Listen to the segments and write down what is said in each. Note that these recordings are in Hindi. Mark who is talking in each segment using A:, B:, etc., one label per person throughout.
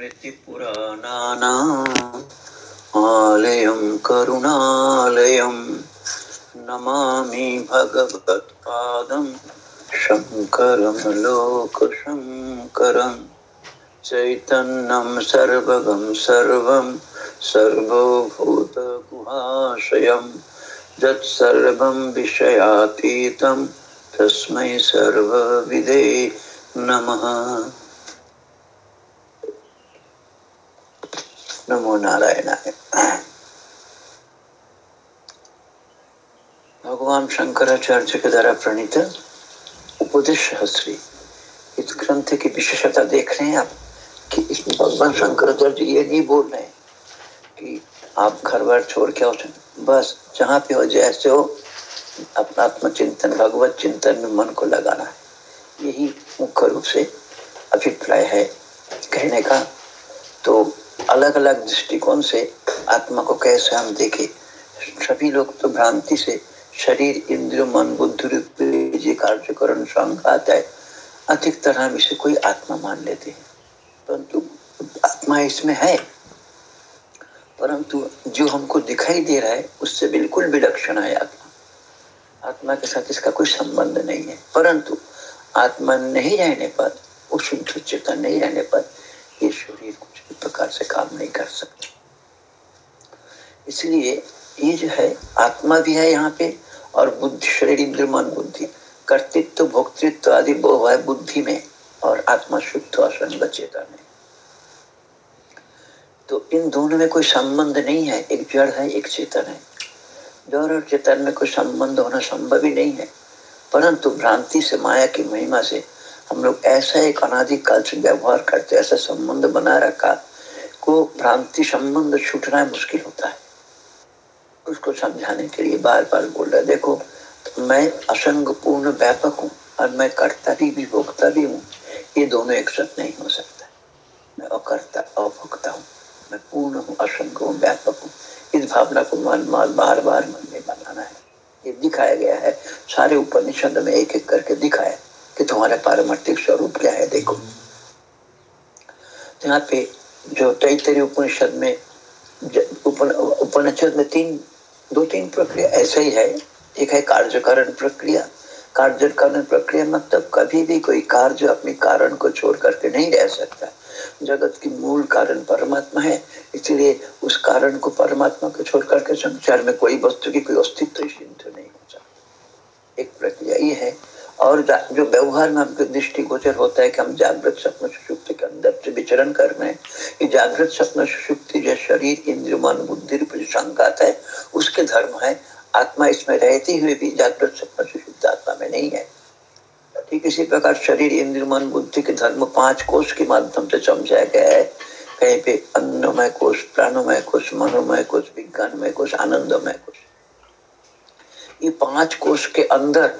A: स्मृतिपुराणानाम् आलयं करुणालयं नमामि भगवत्पादं, शङ्करं, लोकशङ्करं, चैतन्यं सर्वगं सर्वं, सर्वभूतगुहाशयं, यत्सर्वं विषयातीतं, तस्मै सर्वविदे नमः। नमो नारायणाय। भगवान शंकराचार्य के द्वारा प्रणीत उपदेश सहस्री इस ग्रंथ की विशेषता देख रहे हैं आप कि इसमें भगवान शंकराचार्य ये नहीं बोल रहे कि आप घर बार छोड़ के आओ, बस जहाँ पे हो, जैसे हो, अपना आत्मचिंतन, भगवत चिंतन में मन को लगाना है। यही मुख्य रूप से अभिप्राय है कहने का। तो अलग अलग दृष्टिकोण से आत्मा को कैसे हम देखे। सभी लोग तो भ्रांति से शरीर इंद्र मन, बुद्धि कार्यकरण संघात है। अधिकतर हम इसे कोई आत्मा मान लेते हैं। परंतु आत्मा इसमें है। परंतु जो हमको दिखाई दे रहा है, उससे बिल्कुल विलक्षण है आत्मा। आत्मा के साथ इसका कोई संबंध नहीं है। परंतु आत्मा नहीं रहने पर, उस शुद्ध चेतन नहीं रहने पर, ये शरीर भी प्रकार से काम नहीं कर सकते। इसलिए ये जो है, आत्मा भी है यहाँ पे और बुद्धि इंद्र मन बुद्धि, कर्तृत्व, भोक्तृत्व आदि वो है बुद्धि में और आत्मा शुद्ध असंग चेतन है तो इन दोनों में कोई संबंध नहीं है। एक जड़ है, एक चेतन है। जड़ और चेतन में कोई संबंध होना संभव ही नहीं है। परंतु भ्रांति से, माया की महिमा से हम लोग ऐसा एक अनादिकाल से व्यवहार करते ऐसा संबंध बना रखा को भ्रांति संबंध छूटना मुश्किल होता है। उसको समझाने के लिए बार बार बोल रहा है देखो तो मैं असंग पूर्ण व्यापक हूँ और मैं कर्ता भी, भी भोगता भी हूँ। ये दोनों एक साथ नहीं हो सकता। मैं अकर्ता अभोक्ता हूँ। मैं पूर्ण हूँ असंग हूँ व्यापक हूँ। इस भावना को मन मन बार बार मन में बनाना है। ये दिखाया गया है। सारे उपनिषद में एक एक करके दिखाया कि तुम्हारा पारमार्थिक स्वरूप क्या है देखो। यहाँ पे जो तैतरी उपनिषद में उपनिषद में तीन, दो तीन प्रक्रिया ऐसे ही है। एक है कार्यकरण प्रक्रिया। कार्यकरण प्रक्रिया मतलब कभी भी कोई कार्य अपने कारण को छोड़ करके नहीं रह सकता। जगत की मूल कारण परमात्मा है, इसलिए उस कारण को परमात्मा को छोड़ करके संसार में कोई वस्तु की कोई अस्तित्व सिद्ध नहीं हो सकता। एक प्रक्रिया ये है और जो व्यवहार में हमको दृष्टि गोचर होता है कि हम जागृत स्वप्न सुषुप्ति के अंदर से विचरण कर रहे हैं, कि जागृत स्वप्न सुषुप्ति जो शरीर इंद्र मन बुद्धि, रूप जो संघात है, उसके धर्म है। आत्मा इसमें रहती हुई भी जागृत स्वप्न सुषुप्त आत्मा में नहीं है। ठीक इसी प्रकार शरीर इंद्र मन बुद्धि के धर्म पाँच कोष के माध्यम से समझाया गया है। कहीं पे अन्नमय कोष, प्राणमय कोष, मनोमय कोष, विज्ञानमय कोष, आनंदमय कोष। ये पाँच कोष के अंदर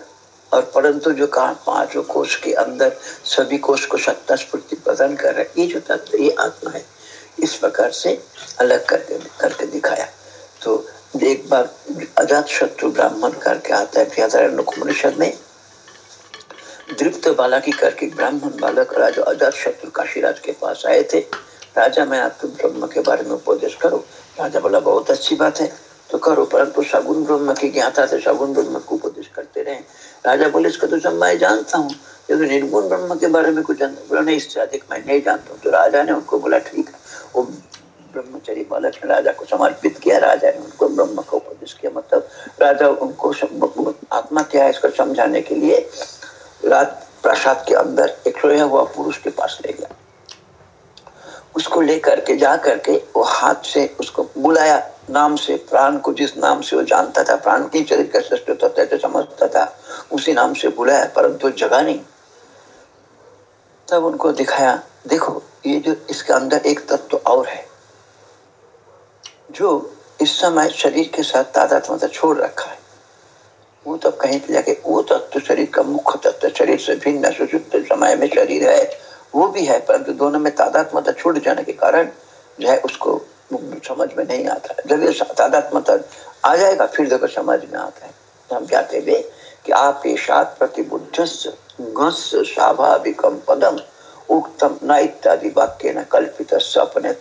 A: और परंतु जो कहा पाँचों कोष के अंदर सभी कोष को सत्ता स्फूर्ति प्रदान कर रहा है, ये जो तत्व, ये आत्मा है, इस प्रकार से अलग करके करके दिखाया। तो एक बार अजात शत्रु ब्राह्मण करके आता है बृहदारण्य में। दृप्त बाला की करके ब्राह्मण बालक राजा अजात शत्रु काशीराज के पास आए थे। राजा, मैं आपको ब्रह्म के बारे में उपदेश करो? राजा बोला, बहुत अच्छी बात है। तो करो, परंतु सगुन ब्रह्म की ज्ञाता से सगुन ब्रह्म को उपदेश करते रहे। राजा बोले, इसका तो सब मैं जानता हूँ लेकिन निर्गुण ब्रह्म के बारे में कुछ बोला नहीं, इससे अधिक मैं नहीं जानता हूँ। तो राजा ने उनको बोला, ठीक है, वो ब्रह्मचरी बालक ने राजा को समर्पित किया, राजा ने उनको ब्रह्म का उपदेश किया। मतलब राजा उनको आत्मा क्या है इसको समझाने के लिए रात, प्रसाद के अंदर एक सोया हुआ पुरुष के पास ले गया। उसको लेकर के, जा करके वो हाथ से उसको बुलाया, नाम से, प्राण को जिस नाम से वो जानता था, प्राण की शरीर का श्रेष्ठ तत्व तो समझता था, उसी नाम से बुलाया, परंतु जगह नहीं। तब उनको दिखाया, देखो, ये जो इसके अंदर एक तत्व और है, जो इस समय शरीर के साथ तादात्मता छोड़ रखा है। वो तब कहीं पे जाके, वो तत्व शरीर का मुख्य तत्व शरीर से भिन्न सुषुप्त समय में शरीर है वो भी है, परंतु दोनों में तादात्मता छूट जाने के कारण जो है उसको समझ में नहीं आता जब ये तादात्मता आ जाएगा, फिर देखो समझ में आता है। हम कहते हुए कि आप ये सात प्रतिबुद्ध स्वाभाविकम पदम उत्तम न इत्यादि वाक्य न कल्पित सपने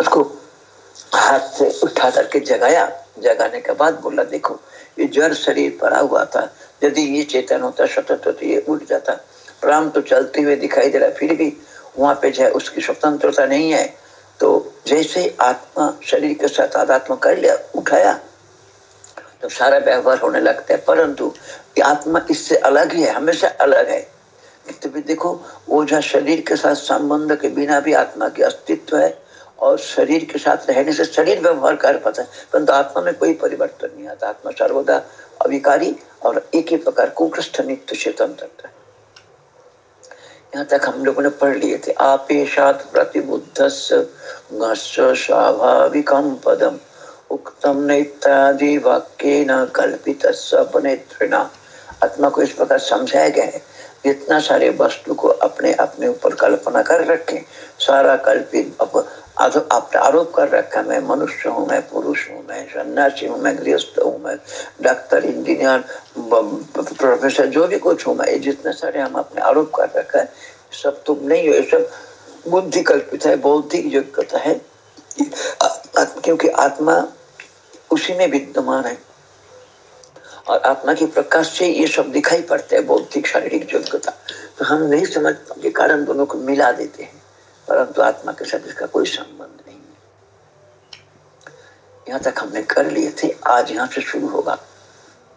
A: उसको हाथ से उठा करके जगाया। जगाने के बाद बोला, देखो, ये जड़ शरीर पड़ा हुआ था। यदि ये चेतन होता, सतत होता, ये उठ जाता। प्राण तो चलते हुए दिखाई दे रहा, फिर भी वहाँ पे जो है उसकी स्वतंत्रता नहीं है। तो जैसे आत्मा शरीर के साथ आत्मा कर लिया, उठाया तो सारा व्यवहार होने लगता है। परंतु आत्मा इससे अलग ही है, हमेशा अलग है। तो भी देखो, वो जो शरीर के साथ संबंध के बिना भी आत्मा की अस्तित्व है। और शरीर के साथ रहने से शरीर व्यवहार कर पाता है। परंतु आत्मा में कोई परिवर्तन नहीं आता। आत्मा सर्वदा अविकारी और एक ही प्रकार कुकृष्ठ नित्य स्वतंत्र यहाँ तक हम लोगों ने पढ़ लिए थे आपेशात प्रतिबुद्ध स्वाभाविकम पदम। उक्तम नैत्यादि वाक्य न कल्पित आत्मा को इस प्रकार समझाया गया है। इतना सारे वस्तु को अपने अपने ऊपर कल्पना कर रखे, सारा कल्पित आरोप कर रखा मैं मनुष्य हूँ, मैं पुरुष हूँ, मैं सन्यासी हूँ, मैं गृहस्थ हूँ, मैं डॉक्टर इंजीनियर प्रोफेसर जो भी कुछ हूँ मैं जितने सारे हम अपने आरोप कर रखा है सब तुम नहीं हो, ये सब बुद्धि कल्पित है, बौद्धिक योग्यता है। क्योंकि आत्मा उसी में विद्यमान है। और आत्मा के प्रकाश से ये सब दिखाई पड़ते हैं, बौद्धिक, शारीरिक योग्यता। तो हम नहीं समझ के कारण दोनों को मिला देते हैं। परंतु आत्मा के साथ इसका कोई संबंध नहीं। यहाँ तक हमने कर लिए थे, आज यहाँ से शुरू होगा।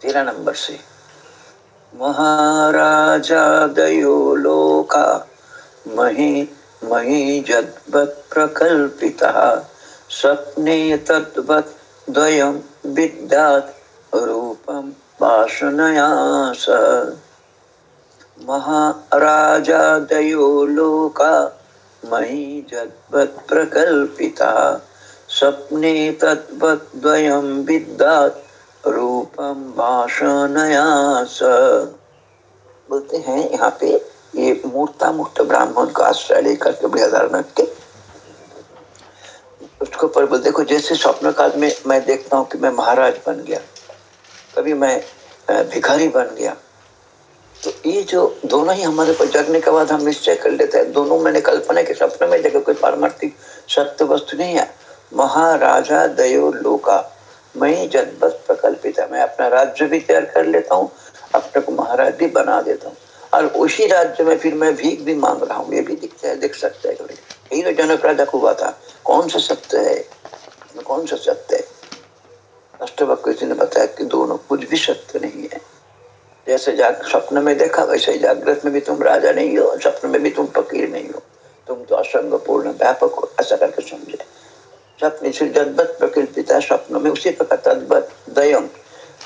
A: तेरह नंबर से। महाराजा दयो लोका, मही मही जद्वत् प्रकल्पिता, स्वप्ने तद्वत् द्वयं विद्यात् रूपं वासनया स महाराजादयो लोका मयि जद्वत् प्रकल्पिता, स्वप्ने तद्वद्वयं विद्यात् रूपम वासनया स बोलते हैं, यहाँ पे ये मूर्ता मुक्त ब्राह्मण का आश्रय लेकर के बृहदारण के उसको पर बोल देखो, जैसे स्वप्न काल में मैं देखता हूँ कि मैं महाराज बन गया कभी मैं भिखारी बन गया। ये जो दोनों ही हमारे पर जगने के बाद हम निश्चय कर लेते हैं। दोनों मैंने कल्पना के सपने में देखा कोई पारमार्थिक सत्य वस्तु नहीं है। महाराजा दयो लोका मैं जन्मत प्रकल्पित है। मैं अपना राज्य भी तैयार कर लेता हूँ, अपने को महाराज भी बना देता हूँ। और उसी राज्य में फिर मैं भीख भी मांग रहा हूँ, ये भी दिखता है, दिख सकता है यही तो जनक राजा को हुआ था। कौन सा सत्य है? कौन सा सत्य है? अष्टवक किसी ने बताया कि दोनों कुछ भी सत्य नहीं है। जैसे जाग स्वप्न में देखा, वैसे जागृत में भी तुम राजा नहीं हो, स्वप्न में भी तुम फकीर नहीं हो। तुम तो असंग पूर्ण व्यापक हो, ऐसा करके समझे। स्वप्न से जदबत प्रकृति स्वप्न में उसी प्रकार तद्वत, दयम,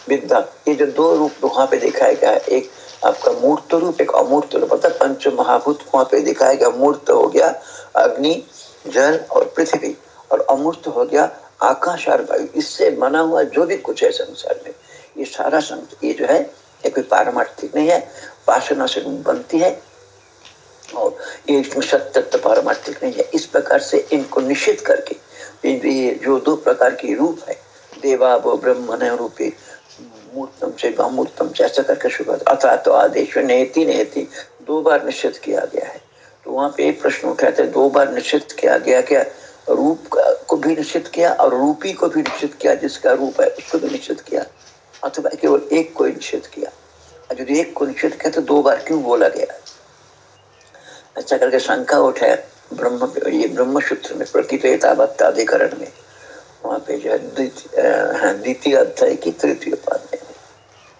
A: विद्या। ये जो दो रूप वहाँ पे दिखाया गया एक आपका मूर्त रूप, एक अमूर्त रूप। मतलब पंच महाभूत वहाँ पे दिखाया गया, मूर्त हो गया, अग्नि, जल और पृथ्वी, और अमूर्त हो गया, आकाश और वायु। इससे बना हुआ जो भी कुछ है संसार में, ये सारा संसार, ये जो है ये कोई पारमार्थिक नहीं है, वासना से बनती है, और ये सत्य पारमार्थिक नहीं है। इस प्रकार से इनको निषेध करके ये जो दो प्रकार की रूप है, देवा वो ब्रह्म रूपी, मूर्तम से अमूर्तम से, ऐसा करके शुरू अथा तो आदेश नेति नेति दो बार निश्चित किया गया है। तो वहाँ पे एक प्रश्न उठाते थे दो बार निश्चित किया गया क्या? रूप को भी निश्चित किया और रूपी को भी निश्चित किया, जिसका रूप है उसको भी निश्चित किया। अथवा केवल एक को निषेध किया। यदि एक को निषेध किया तो दो बार क्यों बोला गया? अच्छा करके शंका उठाया ब्रह्म ये ब्रह्म सूत्र में प्रकृताधिकरण में वहाँ पे जो है हाँ, द्वितीय अध्याय की तृतीय पद में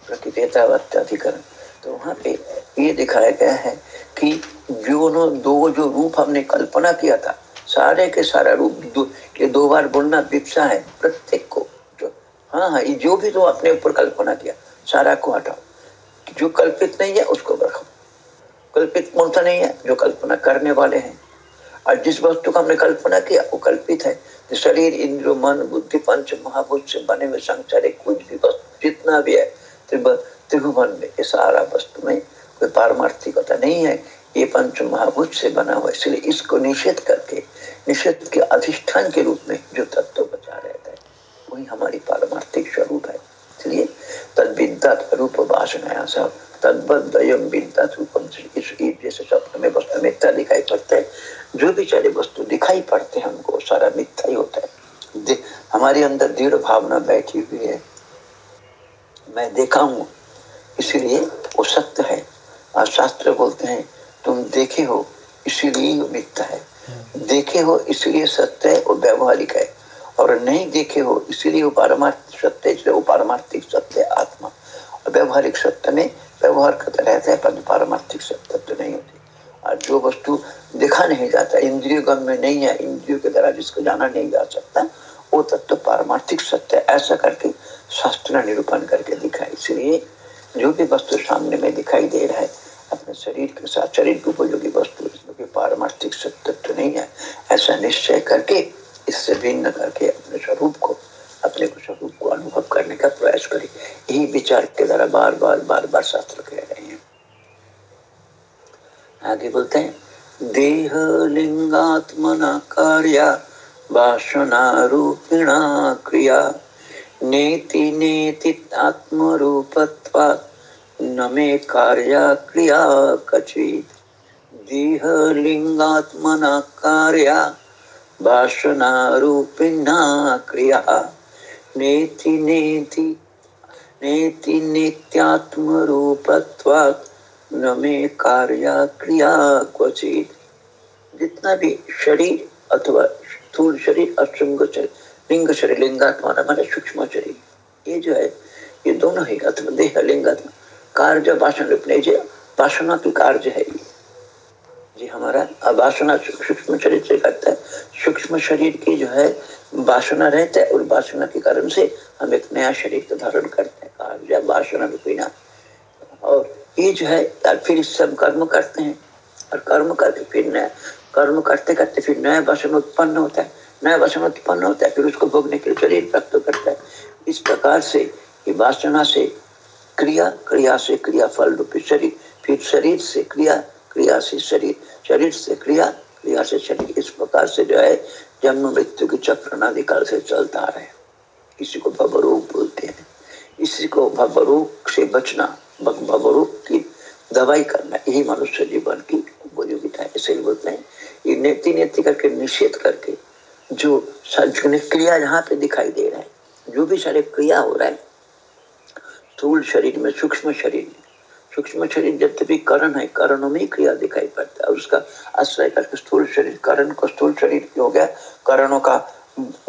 A: प्रकृताधिकरण तो वहाँ पे ये दिखाया गया है कि जो दो जो रूप हमने कल्पना किया था सारे के सारा रूप दो, ये दो बार बोलना विपसा है प्रत्येक हाँ हाँ ये जो भी तो अपने ऊपर कल्पना किया, सारा को हटाओ। जो कल्पित नहीं है, उसको रखो। कल्पित कौन सा नहीं है? जो कल्पना करने वाले हैं। और जिस वस्तु का हमने कल्पना किया, वो कल्पित है। तो शरीर इंद्र मन, बुद्धि, पंच महाभूत से बने हुए संसार कुछ भी वस्तु, जितना भी है त्रिभुवन में, ये सारा वस्तु में कोई पारमार्थिकता नहीं है। ये पंच महाभूत से बना हुआ इसलिए इसको निषेध करके, निषेध के अधिष्ठान के रूप में जो तत्व बचा रहे है। वही हमारी पारमार्थिक स्वरूप है। इसलिए तद रूप वासना सब तद्वदयम विद्या रूपम जैसे स्वप्न में वस्तु मिथ्या दिखाई पड़ते हैं। जो भी चले वस्तु दिखाई पड़ते हैं हमको सारा मिथ्या ही होता है। हमारे अंदर दृढ़ भावना बैठी हुई है। मैं देखा हूँ। इसीलिए वो सत्य है। और शास्त्र बोलते हैं तुम देखे हो इसीलिए मिथ्या है। देखे हो इसलिए सत्य है वो व्यवहारिक है। और नहीं देखे हो, इसीलिए वो पारमार्थिक सत्य वो पारमार्थिक सत्य आत्मा। व्यवहारिक सत्य में व्यवहार करता रहता है पर पारमार्थिक सत्य तो नहीं होती। और जो वस्तु देखा नहीं जाता, इंद्रिय गम में नहीं है, इंद्रियों के द्वारा जिसको जाना नहीं जा सकता, वो तत्व तो पारमार्थिक सत्य, ऐसा करके शास्त्र निरूपण करके दिखा इसलिए जो भी वस्तु सामने में दिखाई दे रहा है, अपने शरीर के साथ, शरीर के उपयोगी वस्तु पारमार्थिक सत्य तो नहीं है। ऐसा निश्चय करके इससे भिन्न करके अपने स्वरूप को, अपने को स्वरूप को अनुभव करने का प्रयास करें। यही विचार के द्वारा बार बार बार बार शास्त्र कह रहे हैं। आगे बोलते हैं, देह लिंगात्मना कार्य, वासना रूपिणा क्रिया, नेति नेति आत्म रूपत्वात् न मे कार्य क्रिया कचित। देह लिंगात्मना कार्य वासना रूपिणा क्रिया। नेति नेति नेति नित्यात्म रूपत्वात् न मे कार्य क्रिया जितना भी शरीर अथवा स्थूल शरीर और शरीर, लिंग शरीर, लिंगात्मा सूक्ष्म शरीर, ये जो है, ये दोनों ही अथवा देह, लिंगात्मा, कार्य वासना रूपने वासना की कार्य है ये। जी, हमारा वासना सूक्ष्म शरीर से करता है। सूक्ष्म शरीर की जो है, वासना रहता है और वासना के कारण से हम एक नया शरीर का धारण करते हैं। कार्य वासना रूपीना और ये जो है फिर इससे हम कर्म करते हैं। और कर्म करके फिर नया, कर्म करते करते फिर नया वासन उत्पन्न होता है। नया वासन उत्पन्न होता है, फिर उसको भोगने के लिए शरीर प्राप्त करता है। इस प्रकार से ये वासना से क्रिया क्रिया से क्रिया फल रूपी शरीर, फिर शरीर से क्रिया क्रिया से शरीर शरीर से क्रिया क्रिया से शरीर इस प्रकार से जो है जन्म मृत्यु की चक्र नादिकाल से चलता रहे इसी को भवरूप बोलते हैं। इसी को भवरूप से बचना भवरूप की दवाई करना, यही मनुष्य जीवन की उपयोगिता है। इसलिए बोलते हैं। ये नेति नेति करके, निषेध करके, जो क्रिया यहाँ पे दिखाई दे रहा है, जो भी सारे क्रिया हो रहा है शरीर में सूक्ष्म शरीर में सूक्ष्म शरीर भी करण है, करणों में क्रिया दिखाई पड़ता है। और उसका आश्रय करके स्थूल शरीर, करण को स्थूल शरीर हो गया। करणों का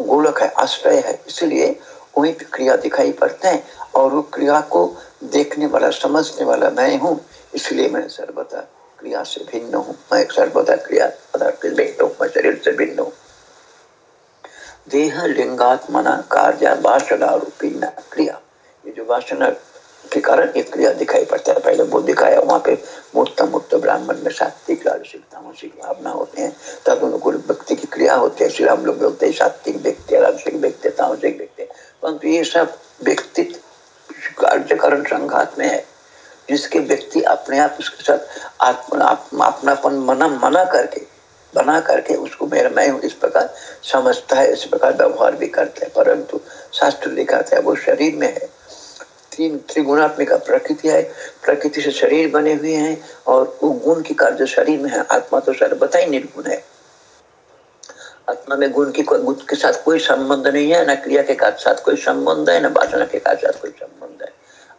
A: गोलक है, आश्रय है। इसलिए वही क्रिया दिखाई पड़ते हैं और वो क्रिया को देखने वाला, समझने वाला मैं हूँ। इसलिए मैं सर्वदा क्रिया से भिन्न हूँ। मैं सर्वथा क्रिया पदार्थ भिन्न हूँ। मैं शरीर से भिन्न हूँ। देह, लिंगात्मना, कार्य, वासना, रूपी क्रिया। ये जो वासना के कारण एक क्रिया दिखाई पड़ता है। पहले वो दिखाया, वहाँ पे मूर्त मूर्त ब्राह्मण में सात्विक राजसिक तामसिक भावना होते हैं। तब अनुकूल व्यक्ति की क्रिया होती है। श्री हम लोग बोलते हैं सात्विक व्यक्ति राजसिक व्यक्ति, तामसिक व्यक्ति। परंतु ये सब व्यक्ति कार्यकरण संघात में है, जिसके व्यक्ति अपने आप उसके साथ आत्मा, अपनापन मना मना करके, बना करके उसको मेरा, मैं हूँ, इस प्रकार समझता है, इस प्रकार व्यवहार भी करते हैं। परंतु शास्त्र दिखाता है, वो शरीर में है। तीन त्रिगुणात्मिक प्रकृति है, प्रकृति से शरीर बने हुए हैं और वो गुण की कार्य शरीर में है, आत्मा तो सर्वथा ही निर्गुण है। आत्मा में गुण की गुण के साथ कोई संबंध नहीं है, ना क्रिया के साथ कोई संबंध है, ना वासना के साथ कोई संबंध है।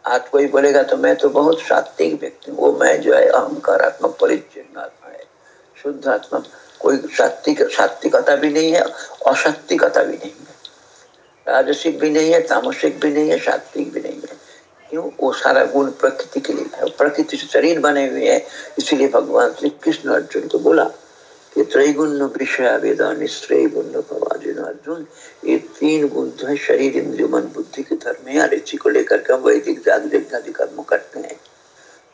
A: आज कोई बोलेगा तो मैं तो बहुत सात्विक व्यक्ति वो मैं जो है अहंकारात्मक परिचय आत्मा है। शुद्ध आत्मा, कोई सात्विक, सात्विकता भी नहीं है, असात्विकता भी नहीं है। राजसिक भी नहीं है, तामसिक भी नहीं है, सात्विक भी नहीं है। क्यों वो सारा गुण प्रकृति के लिए है। प्रकृति से शरीर बने हुए हैं, इसीलिए भगवान श्री कृष्ण अर्जुन को बोला कि त्रैगुण विषय वेदा निश्रय गुण अर्जुन अर्जुन, ये तीन गुण जो है, शरीर, इंद्रिय, मन, बुद्धि के धर्म है इसी को लेकर के वैदिक जागृत आदि कर्म करते हैं।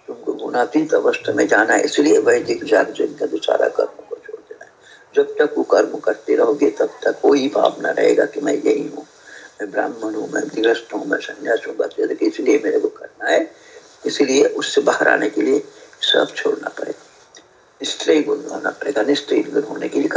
A: तुमको गुणातीत अवस्था में जाना है, इसलिए वैदिक जागृत का सारा कर्म को छोड़ देना है। जब तक वो कर्म करते रहोगे, तब तक वही भावना रहेगा कि मैं यही हूँ। मैं ब्राह्मण हूँ। मैं गृहस्थ हूँ मैं संन्यास हूँ इसलिए मेरे को करना है। इसलिए उससे बाहर आने के लिए सब छोड़ना पड़ेगा स्त्री गुण होना पड़ेगा गुण होने के लिए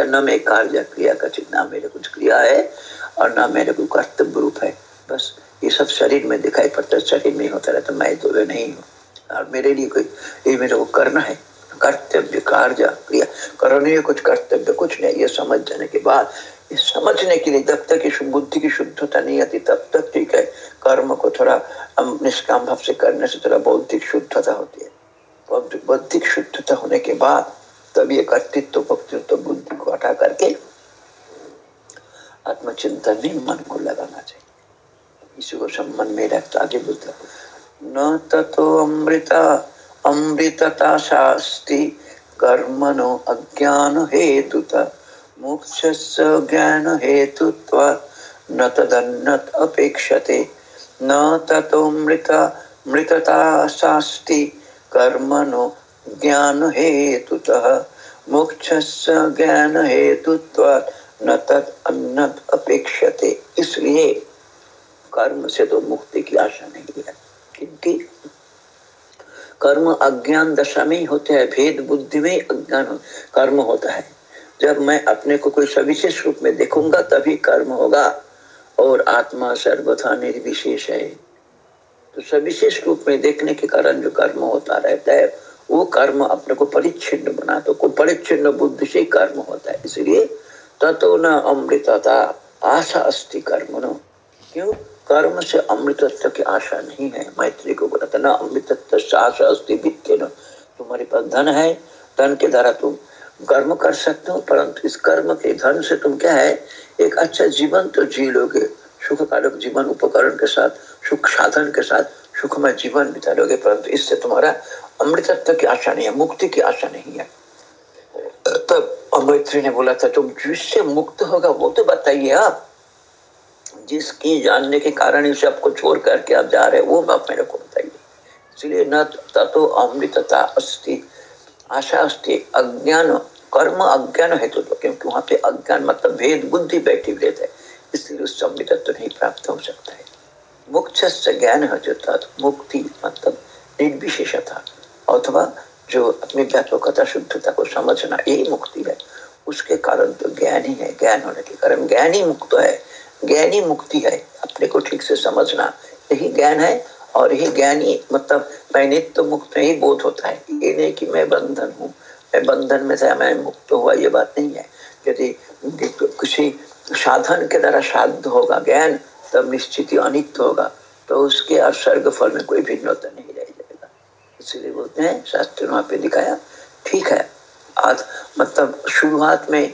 A: है न मैं कार्य क्रिया का ना मेरे कुछ क्रिया है, और ना मेरे को कर्तव्य रूप है बस ये सब शरीर में दिखाई पड़ता है। शरीर में होता रहता मैं तो वे नहीं हूँ और मेरे लिए कोई ये मेरे को करना है। कर्तव्य कार्य क्रिया करणीय कुछ कर्तव्य कुछ नहीं ये समझ जाने के बाद समझने के लिए जब तक इस बुद्धि की शुद्धता नहीं आती, तब तक ठीक है। कर्म को थोड़ा निष्काम भाव से करने से थोड़ा बौद्धिक शुद्धता होती है। बौद्धिक शुद्धता होने के बाद तब ये कर्तृत्व, भक्तित्व, बुद्धि को हटा करके आत्मचिंतन में मन को लगाना चाहिए। इसी को सम्मान में रखता, आगे बोलता न ततो अमृता, अमृतता शास्ति कर्मणो अज्ञान हेतुता मोक्षस्य ज्ञान हेतुत्व न तदन्नत अपेक्षते। न ततोमृता मृतता शास्ति कर्मणो ज्ञान हेतुतः मोक्षस्य ज्ञान हेतुत्व न तद अन्नत अपेक्षते। इसलिए कर्म से तो मुक्ति की आशा नहीं है। क्योंकि कर्म अज्ञान दशा में ही होते हैं, भेद बुद्धि में अज्ञान कर्म होता है। जब मैं अपने को कोई सविशेष रूप में देखूँगा, तभी कर्म होगा और आत्मा सर्वथा निर्विशेष है। तो सविशेष रूप में देखने के कारण जो कर्म होता रहता है, वो कर्म अपने को परिच्छिन्न बना तो को परिच्छिन्न बुद्धि से कर्म होता है। इसलिए ततो न अमृतता, आशा अस्थि कर्म नो क्यों? कर्म से अमृतत्व की आशा नहीं है। मैत्री को बोला था न अमृतत्व से आशा अस्थि वित्त तुम्हारे पास धन है, धन के द्वारा तुम कर्म कर सकते हो, परंतु इस कर्म के धन से तुम क्या है? एक अच्छा जीवन तो जी लोगे। सुख कारक जीवन, उपकरण के साथ, सुख साधन के साथ, सुखमय जीवन बिता लोगे, परंतु इससे तुम्हारा अमृतत्व की आशा नहीं है, मुक्ति की आशा नहीं है। तब अमृत्री ने बोला था, तुम जिससे मुक्त होगा, वो तो बताइए आप। जिसकी जानने के कारण इस आपको छोड़ करके आप जा रहे हो, वो आप मेरे को बताइए। इसलिए न तो अमृतता अस्थित आशा अस्ति अज्ञान, कर्म अज्ञान है तो क्योंकि वहाँ पे अज्ञान मतलब भेद, बुद्धि बैठी हुई है। इसलिए उस तो नहीं प्राप्त हो सकता है। मुक्त ज्ञान है जो मुक्ति मतलब निर्विशेषता। अथवा जो अपनी व्यापकता शुद्धता को समझना यही मुक्ति है। उसके कारण तो ज्ञान ही है, ज्ञान होने के कारण ज्ञान ही मुक्त है। ज्ञान ही मुक्ति है, अपने को ठीक से समझना। यही ज्ञान है और यही ज्ञानी मतलब मैं नित्य मुक्त ही बोध होता है। ये नहीं कि मैं बंधन हूँ, मैं बंधन में से मैं मुक्त हुआ, ये बात नहीं है। यदि किसी साधन के द्वारा साध होगा ज्ञान, तब निश्चित ही अनित्य होगा तो उसके और स्वर्ग फल में कोई भिन्नता नहीं रह जाएगा। इसलिए बोलते हैं, शास्त्र वहाँ पे दिखाया, ठीक है। आज मतलब शुरुआत में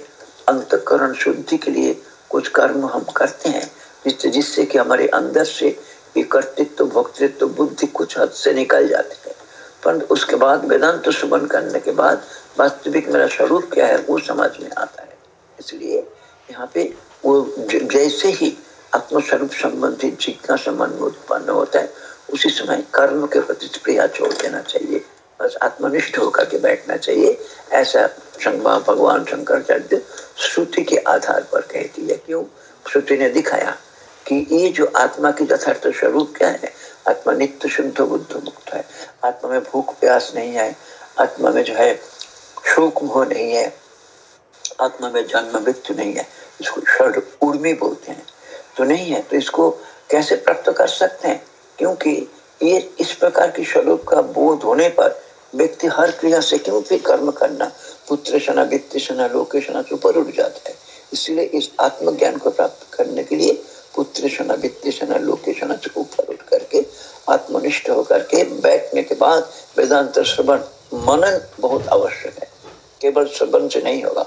A: अंतकरण शुद्धि के लिए कुछ कर्म हम करते हैं, जिससे कि हमारे अंदर से ये कर्तृत्व भोक्तृत्व, बुद्धि कुछ हद से निकल जाती है। पर उसके बाद वेदांत तो सुमन करने के बाद वास्तविक मेरा स्वरूप क्या है, वो समझ में आता है। इसलिए यहाँ पे वो जैसे ही आत्मस्वरूप संबंधित जिज्ञासा मन में उत्पन्न होता है, उसी समय कर्म के प्रति प्रिया छोड़ देना चाहिए। बस आत्मनिष्ठ होकर के बैठना चाहिए। ऐसा भगवान शंकराचार्य श्रुति के आधार पर कहती है, क्यों? श्रुति ने दिखाया कि ये जो आत्मा की यथार्थ स्वरूप क्या है? आत्मा नित्य शुद्ध बुद्ध मुक्त है। आत्मा में भूख, प्यास नहीं है। आत्मा में जो है, शोक, मोह नहीं है। आत्मा में जन्म, मृत्यु नहीं है। इसको षड उर्मी बोलते हैं। तो नहीं है तो इसको कैसे प्राप्त कर सकते हैं? क्योंकि ये इस प्रकार की स्वरूप का बोध होने पर व्यक्ति हर क्रिया से क्यों भी कर्म करना? पुत्र शना, वित्त शना लोकेशना से ऊपर उठ जाता है। इसलिए इस आत्मज्ञान को प्राप्त करने के लिए पुत्र शना वित्त शना लोकेशना से ऊपर उठ करके आत्मनिष्ठ होकर के बैठने के बाद वेदांत श्रवण मनन बहुत आवश्यक है। केवल श्रवण से नहीं होगा।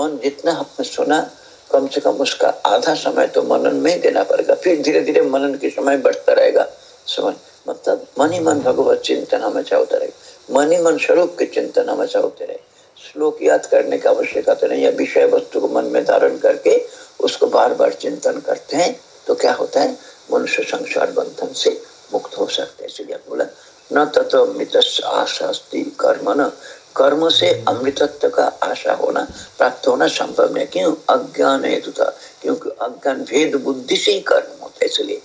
A: मन जितना आपने सुना, कम से कम उसका आधा समय तो मनन में देना पड़ेगा। फिर धीरे धीरे मनन के समय बढ़ता रहेगा। समझ मतलब मन ही मन भगवत चिंतन हमेशा होता रहेगा मन ही मन स्वरूप के चिंतन हमेशा होते रहे। श्लोक याद करने की आवश्यकता नहीं है। विषय वस्तु को मन में धारण करके उसको बार बार चिंतन करते हैं तो क्या होता है? मनुष्य संसार बंधन से मुक्त हो सकते हैं। इसलिए बोला, न तत्व अमृत आशा कर्म न। कर्म से अमृतत्व का आशा होना, प्राप्त होना संभव नहीं। क्यों? अज्ञान हेतु था। क्योंकि अज्ञान भेद बुद्धि से ही कर्म होता है। इसलिए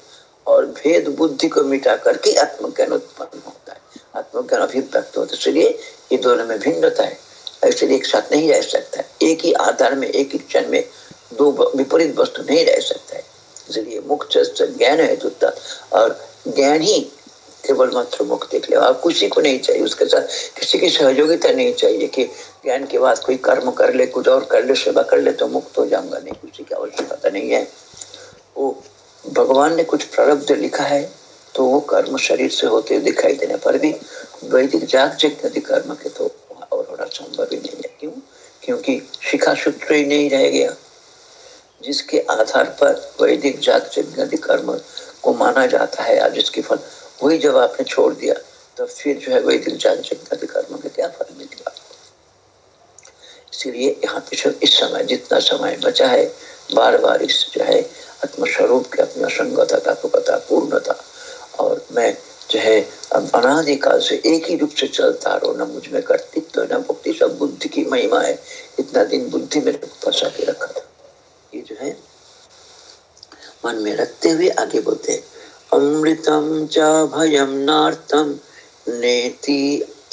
A: और भेद बुद्धि को मिटा करके आत्मज्ञान उत्पन्न होता है। आत्मज्ञान अभिव्यक्त होता है। इसलिए ये दोनों में भिन्नता है। इसलिए एक साथ नहीं रह सकता। एक ही आधार में, एक ही क्षण में दो विपरीत वस्तु नहीं रह सकता है। इसलिए मुख्य ज्ञान है तो और ज्ञान ही केवल मात्र मुक्त देख ले। और किसी को नहीं चाहिए। उसके साथ किसी की सहयोगिता नहीं चाहिए कि ज्ञान के बाद कोई कर्म कर ले, कुछ और कर ले, सेवा कर ले तो मुक्त हो जाऊँगा नहीं। किसी की आवश्यकता नहीं है। वो भगवान ने कुछ प्रारब्ध लिखा है तो वो कर्म शरीर से होते दिखाई देने पर भी वैदिक जाग जग कर्म के तो और होना संभव ही नहीं है। क्यों? क्योंकि शिखा सूत्र ही नहीं रह गया। जिसके आधार पर वैदिक जात जग कर्म को माना जाता है, आज जिसके फल। वही जब आपने छोड़ दिया तो फिर जो है वैदिक जग कर्म का क्या फल मिलेगा? इसीलिए यहाँ पे इस समय, जितना समय बचा है बार बार इस जो है आत्मस्वरूप के अपनी असंगता को पता, पूर्णता। और मैं जो है अब अनादिकाल से एक ही रूप से चलता रहो न मुझमें कर्तृत्व, न मुक्ति सब बुद्धि की महिमा है। इतना दिन बुद्धि में फंसा के रखा था। ये जो है, मन में रखते हुए आगे बोलते अमृतम च भयम नार्थम नेति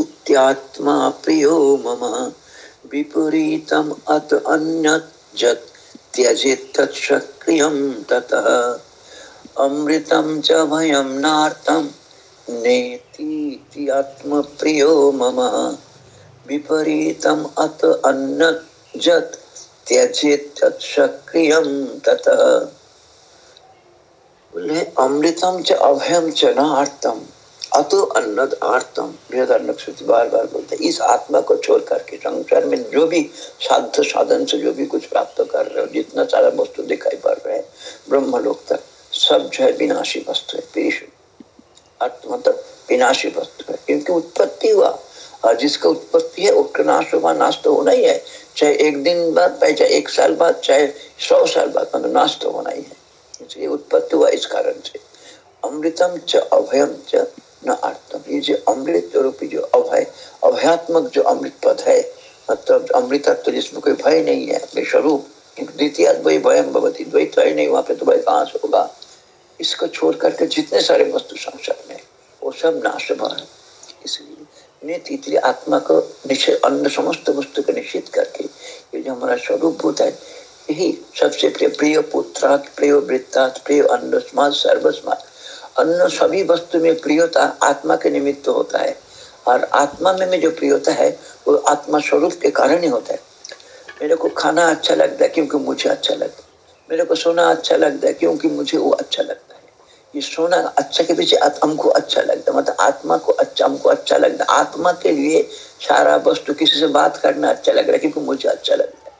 A: इत्यात्मा प्रियो मम, विपरीतम अत अन्य जत त्यजेत तत्सक्रियम ततः। अमृतं च भयं नार्तं नेतीति आत्मप्रियो मम, विपरीतम अत अन्नजत् त्यजेत तत्सक्रियं ततः अमृतम च अभयम च न आर्तम। अतो अन्नद आर्तम। बृहदारण्यक बार बार बोलते इस आत्मा को छोड़ करके संसार में जो भी साध साधन से जो भी कुछ प्राप्त कर रहे हो, जितना सारा वस्तु दिखाई पड़ रहे हैं ब्रह्म लोक तक, सब जो है विनाशी वस्तु है पेश मतलब विनाशी वस्तु है, क्योंकि उत्पत्ति हुआ। और जिसका उत्पत्ति है उसका नाश हुआ नाश तो होना ही है। चाहे एक दिन बाद चाहे एक साल बाद, चाहे सौ साल बाद मतलब नाश तो होना ही है। इसलिए उत्पत्ति हुआ इस कारण से। अमृतम च अभयम च न अर्थम ये जो अमृत रूपी जो अभय, अभयात्मक जो अमृत पद है मतलब अमृतत्व तो जिसमें कोई भय नहीं है, अपने स्वरूप द्वितीय वही भयम भवती, द्वैत है नहीं, वहाँ पे तो भय कहाँ से होगा? इसको छोड़ करके जितने सारे वस्तु संसार में वो सब नाश है। इसलिए आत्मा को निश्चित अन्य समस्त वस्तु को निश्चित करके ये जो हमारा स्वरूप भूत है यही सबसे प्रिय प्रिय पुत्रात प्रिय वृत्तात् प्रिय अन्न सर्वस्मात। अन्न सभी वस्तु में प्रियता आत्मा के निमित्त होता है। और आत्मा में, में जो प्रियता है वो आत्मा स्वरूप के कारण ही होता है। मेरे को खाना अच्छा लगता है क्योंकि मुझे अच्छा लगता है। मेरे को सोना अच्छा लगता है क्योंकि मुझे वो अच्छा लगता है। ये सोना अच्छा के पीछे हमको अच्छा लगता मतलब आत्मा को अच्छा हमको अच्छा लगता आत्मा के लिए सारा वस्तु किसी से बात करना अच्छा लग रहा है, क्योंकि मुझे अच्छा लगता है।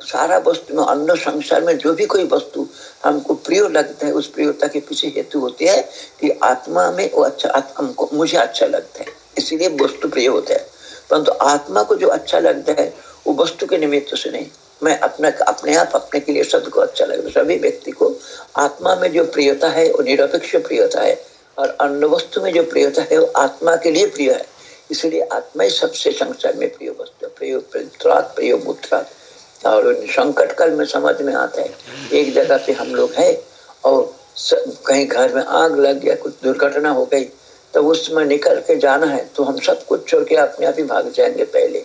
A: सारा वस्तु में, अन्य संसार में जो भी कोई वस्तु हमको प्रिय लगता है, उस प्रियता के पीछे हेतु होती है कि आत्मा में वो अच्छा हमको, मुझे अच्छा लगता है। इसीलिए वस्तु प्रिय होता है। परंतु आत्मा को जो अच्छा लगता है, वो वस्तु के निमित्त से नहीं। मैं अपना, अपने आप अपने के लिए शब्द को अच्छा लगे सभी व्यक्ति को आत्मा में जो प्रियता है, वो निरपेक्ष प्रियता है और अन्य वस्तु में जो प्रियता है, वो आत्मा के लिए प्रिय है। इसलिए आत्मा ही सबसे संसार में प्रिय वस्तु प्रिय प्रिय मूत्रात और संकट काल में समझ में आता है। एक जगह पे हम लोग है और कहीं घर में आग लग गया, कुछ दुर्घटना हो गई तो उसमें निकल के जाना है। तो हम सब कुछ छोड़ के अपने आप ही भाग जाएँगे पहले।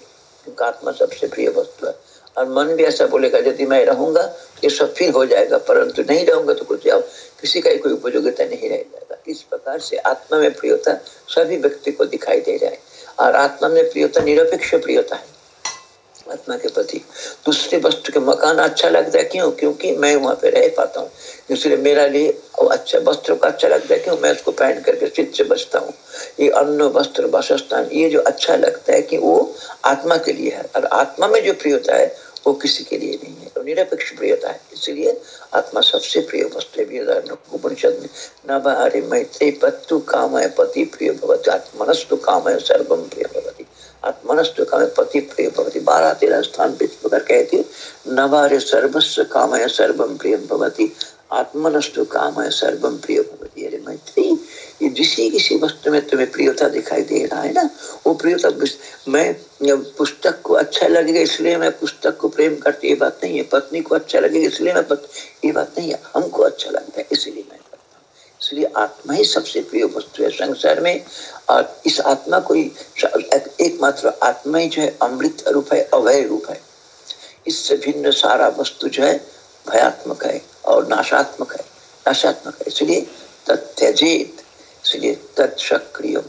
A: क्योंकि आत्मा सबसे प्रिय वस्तु है। और मन भी ऐसा बोलेगा, यदि मैं रहूँगा, ये सब फिर हो जाएगा, परंतु नहीं रहूँगा तो कुछ अब किसी का कोई उपयोगिता नहीं रह जाएगा। इस प्रकार से आत्मा में प्रियता सभी व्यक्ति को दिखाई दे रहा है और आत्मा में प्रियता निरपेक्ष प्रियता है। आत्मा के प्रति दूसरे वस्तु के मकान अच्छा लगता है क्यों? क्योंकि मैं वहाँ पे रह पाता हूँ। इसलिए मेरा लिए अच्छा वस्त्र का अच्छा लगता है क्यों? मैं उसको पहन करके चित्त से बचता हूँ। ये अन्न, वस्त्र, वासस्थान, ये जो अच्छा लगता है कि वो आत्मा के लिए है। और आत्मा में जो प्रियता है वो किसी के लिए नहीं है। तो निरपेक्ष प्रियता है। इसलिए आत्मा सबसे प्रिय वस्तु है। उपनिषद में न बारे मैत्री पत्तु काम है पति प्रिय भवती। आत्मनस्तु काम है सर्वम प्रिय भवती। आत्मनस्तु काम है पति प्रिय भवती। बारह तेरह स्थान पे प्रकार कहती न बारे सर्वस्व काम है सर्वम प्रिय भवती। आत्मनस्तु काम है सर्वम प्रिय भवती। अरे मैत्री ये जिसी किसी वस्तु में तुम्हें प्रियता दिखाई दे रहा है ना, वो प्रियता मैं पुस्तक को अच्छा लगेगा इसलिए मैं पुस्तक को प्रेम करती, ये बात नहीं है। पत्नी को अच्छा लगेगा इसलिए मैं पत... ये बात नहीं है। हमको अच्छा लगता है, इसलिए मैं करता हूँ। इसलिए आत्मा ही सबसे प्रिय वस्तु है संसार में। और इस आत्मा को एकमात्र आत्मा ही जो है अमृत रूप है, अभय रूप है। इससे भिन्न सारा वस्तु जो है भयात्मक है और नाशात्मक है नाशात्मक है। इसलिए तथ्यजेत इसलिए तत्सक्रिय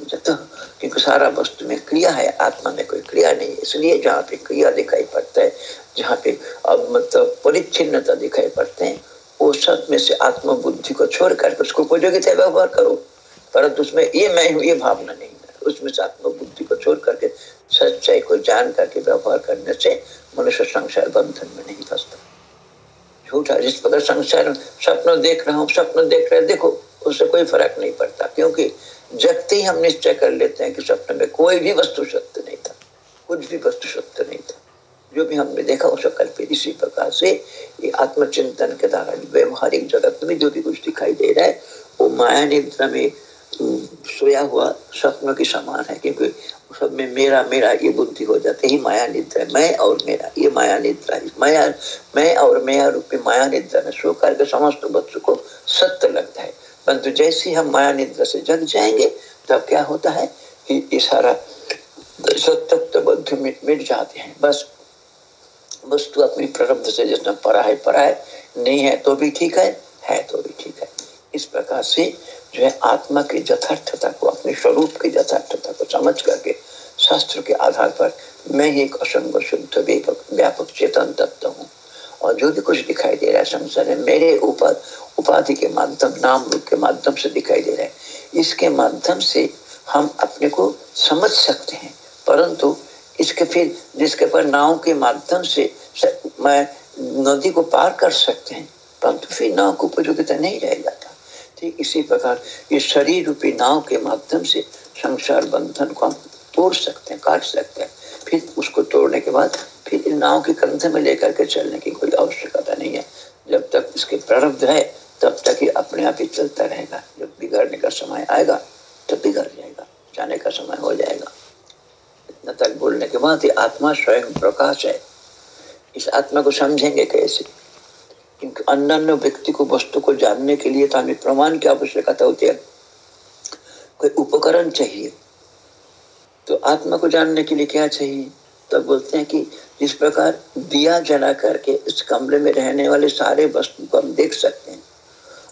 A: क्योंकि सारा वस्तु में क्रिया है, आत्मा में कोई क्रिया नहीं है। इसलिए जहाँ पे क्रिया दिखाई पड़ता है, जहाँ पे अब मतलब परिच्छिन्नता दिखाई पड़ते हैं, वो सब में से आत्म बुद्धि को छोड़ उसको उपयोगिता व्यवहार करो। परंतु उसमें ये मैं हूँ, ये भावना नहीं है। उसमें से आत्म बुद्धि को छोड़ करके, सच्चाई को जान करके व्यवहार करने से मनुष्य संसार बंधन में नहीं फंसता। झूठा जिस प्रकार संसार स्वप्न देख रहा हूँ स्वप्न देख रहे देखो। उससे कोई फ़र्क नहीं पड़ता, क्योंकि जगते ही हम निश्चय कर लेते हैं कि स्वप्न में कोई भी वस्तु सत्य नहीं था, कुछ भी वस्तु सत्य नहीं था। जो भी हमने देखा उसका कल्पित इसी प्रकार से ये आत्मचिंतन के द्वारा, व्यवहारिक जगत में जो भी कुछ दिखाई दे रहा है, वो माया निद्रा में सोया हुआ स्वप्न के समान है, क्योंकि सब में मेरा मेरा ये बुद्धि हो जाती है माया निद्रा, मैं और मेरा, ये माया निद्रा है माया, मैं और मेरा रूप माया निद्रा में सो करके समस्त बच्चों को सत्य लगता है। परंतु जैसे हम माया निद्रा से जग जाएँगे, तब क्या होता है कि ये सारा बुद्धि मिट मिट जाते हैं। बस वस्तु अपनी प्रारब्ध से जितना परा है परा है, नहीं है तो भी ठीक है है तो भी ठीक है। इस प्रकार से जो है आत्मा की यथार्थता को, अपने स्वरूप की यथार्थता को समझ करके शास्त्र के आधार पर मैं एक असंग शुद्ध व्यापक चेतन तत्व हूँ। और जो भी कुछ दिखाई दे रहा है संसार में, मेरे ऊपर उपाधि के माध्यम, नाम रूप के माध्यम से दिखाई दे रहा है। इसके माध्यम से हम अपने को समझ सकते हैं। परंतु इसके फिर, जिसके पर नाव के माध्यम से मैं नदी को पार कर सकते हैं, परंतु फिर नाव को उपयोगिता नहीं रह जाता। ठीक इसी प्रकार, ये शरीर रूपी नाव के माध्यम से संसार बंधन को हम तोड़ सकते हैं, काट सकते हैं। फिर उसको तोड़ने के बाद फिर इन नाव के कंधे में लेकर के चलने की कोई आवश्यकता नहीं है। जब तक इसके प्रारब्ध है, तब तक ये अपने आप ही चलता रहेगा। जब बिगड़ने का समय आएगा तो बिगड़ जाएगा। जाने का समय हो जाएगा। इतना तक बोलने के बाद आत्मा स्वयं प्रकाश है। इस आत्मा को समझेंगे कैसे? क्योंकि अन्य व्यक्ति को वस्तु को जानने के लिए तो हमें प्रमाण की आवश्यकता होती है। कोई उपकरण चाहिए। तो आत्मा को जानने के लिए क्या चाहिए? तब बोलते हैं कि जिस प्रकार दिया जला करके इस कमरे में रहने वाले सारे वस्तु को हम देख सकते हैं।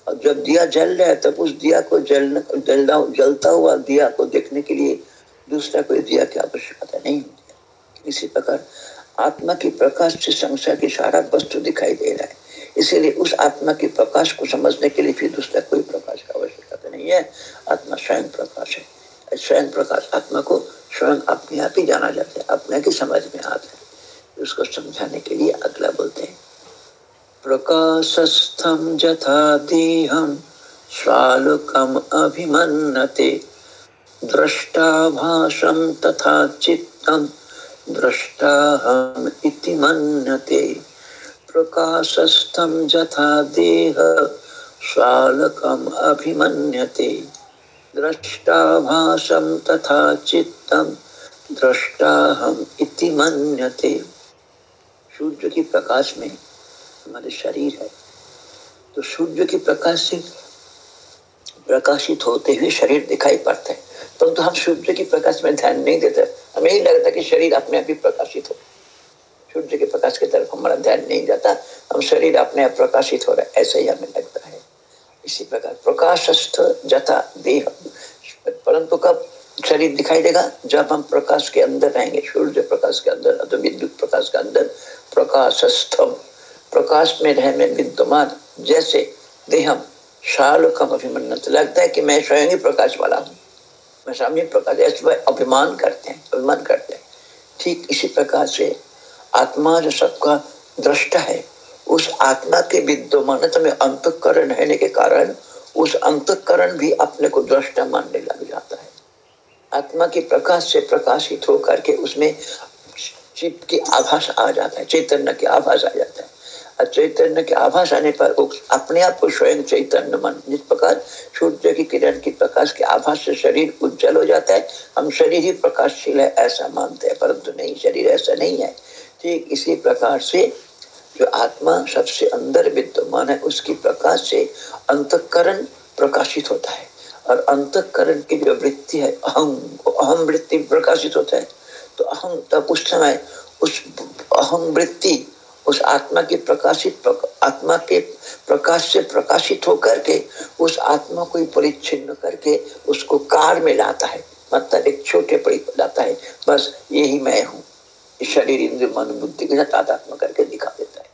A: और जब दिया जल रहा है, तब उस दिया को जलना जलना, जलता हुआ दिया को देखने के लिए दूसरा कोई दिया की आवश्यकता नहीं होती इसी प्रकार आत्मा की प्रकाश से संसार की सारा वस्तु दिखाई दे रहा है। इसीलिए उस आत्मा के प्रकाश को समझने के लिए फिर दूसरा कोई प्रकाश की आवश्यकता नहीं है। आत्मा स्वयं प्रकाश है। स्वयं प्रकाश आत्मा को स्वयं अपने आप ही जाना जाता है। अपने की समझ में आता है। उसको समझाने के लिए अगला बोलते हैं। प्रकाशस्थम जथा देहम स्वालुकम अभिमन्नते। दृष्टाभासम तथा चित्तम दृष्टाहम इति मन्यते। प्रकाशस्थम जथा देह स्वालकम अभिमन्यते। दृष्टाभासम तथा चित्तम दृष्टाहम इति मन्यते। सूर्य की प्रकाश में हमारे शरीर है। तो सूर्य की प्रकाश से प्रकाशित होते हुए शरीर दिखाई पड़ता है। परंतु तो हम सूर्य की प्रकाश में ध्यान नहीं देते। हमें यही लगता कि शरीर अपने आप ही प्रकाशित हो। सूर्य के प्रकाश की तरफ़ हमारा ध्यान नहीं जाता। हम शरीर अपने आप प्रकाशित हो रहा है। ऐसा ही हमें लगता है। इसी प्रकार प्रकाशस्थ जता देह। परंतु कब शरीर दिखाई देगा। जब हम प्रकाश के अंदर रहेंगे, सूर्य प्रकाश के अंदर तो विद्युत प्रकाश के अंदर, प्रकाशस्थम, प्रकाश में रहने विद्यमान, जैसे देहम, शाल कम अभिमन्नत लगता है कि मैं स्वयं ही प्रकाश वाला हूँ। मैं स्वामी प्रकाश, ऐसे अभिमान करते हैं, अभिमान करते हैं। ठीक इसी प्रकार से आत्मा जो सबका दृष्टा है, उस आत्मा के विद्यमान में अंतकरण रहने के कारण, उस अंतकरण भी अपने को दृष्टा मानने लग जाता है। आत्मा के प्रकाश से प्रकाशित होकर के उसमें चित्त की आभास आ जाता है, चैतन्य के आभास आ जाता है। चैतन्य के आभास आने पर अपने आप को स्वयं चैतन्य मन, जिस प्रकार सूर्य की किरण की प्रकाश के आभास से शरीर उज्जवल हो जाता है, हम शरीर ही प्रकाशशील है, ऐसा मानते हैं, परंतु नहीं, शरीर ऐसा नहीं है। ठीक इसी प्रकार से जो आत्मा सबसे अंदर विद्यमान है, उसकी प्रकाश से अंतकरण प्रकाशित होता है। और अंतकरण की जो वृत्ति है अहम अहम वृत्ति प्रकाशित होता है। तो अहम तब उस समय उस अहम वृत्ति, उस आत्मा की प्रकाशित, आत्मा के प्रकाश से प्रकाशित होकर के, उस आत्मा को परिच्छिन्न करके उसको कार में लाता है। मतलब एक छोटे लाता है। बस यही मैं हूँ। शरीर इंद्र मन, बुद्धि के साथ आत्मा करके दिखा देता है।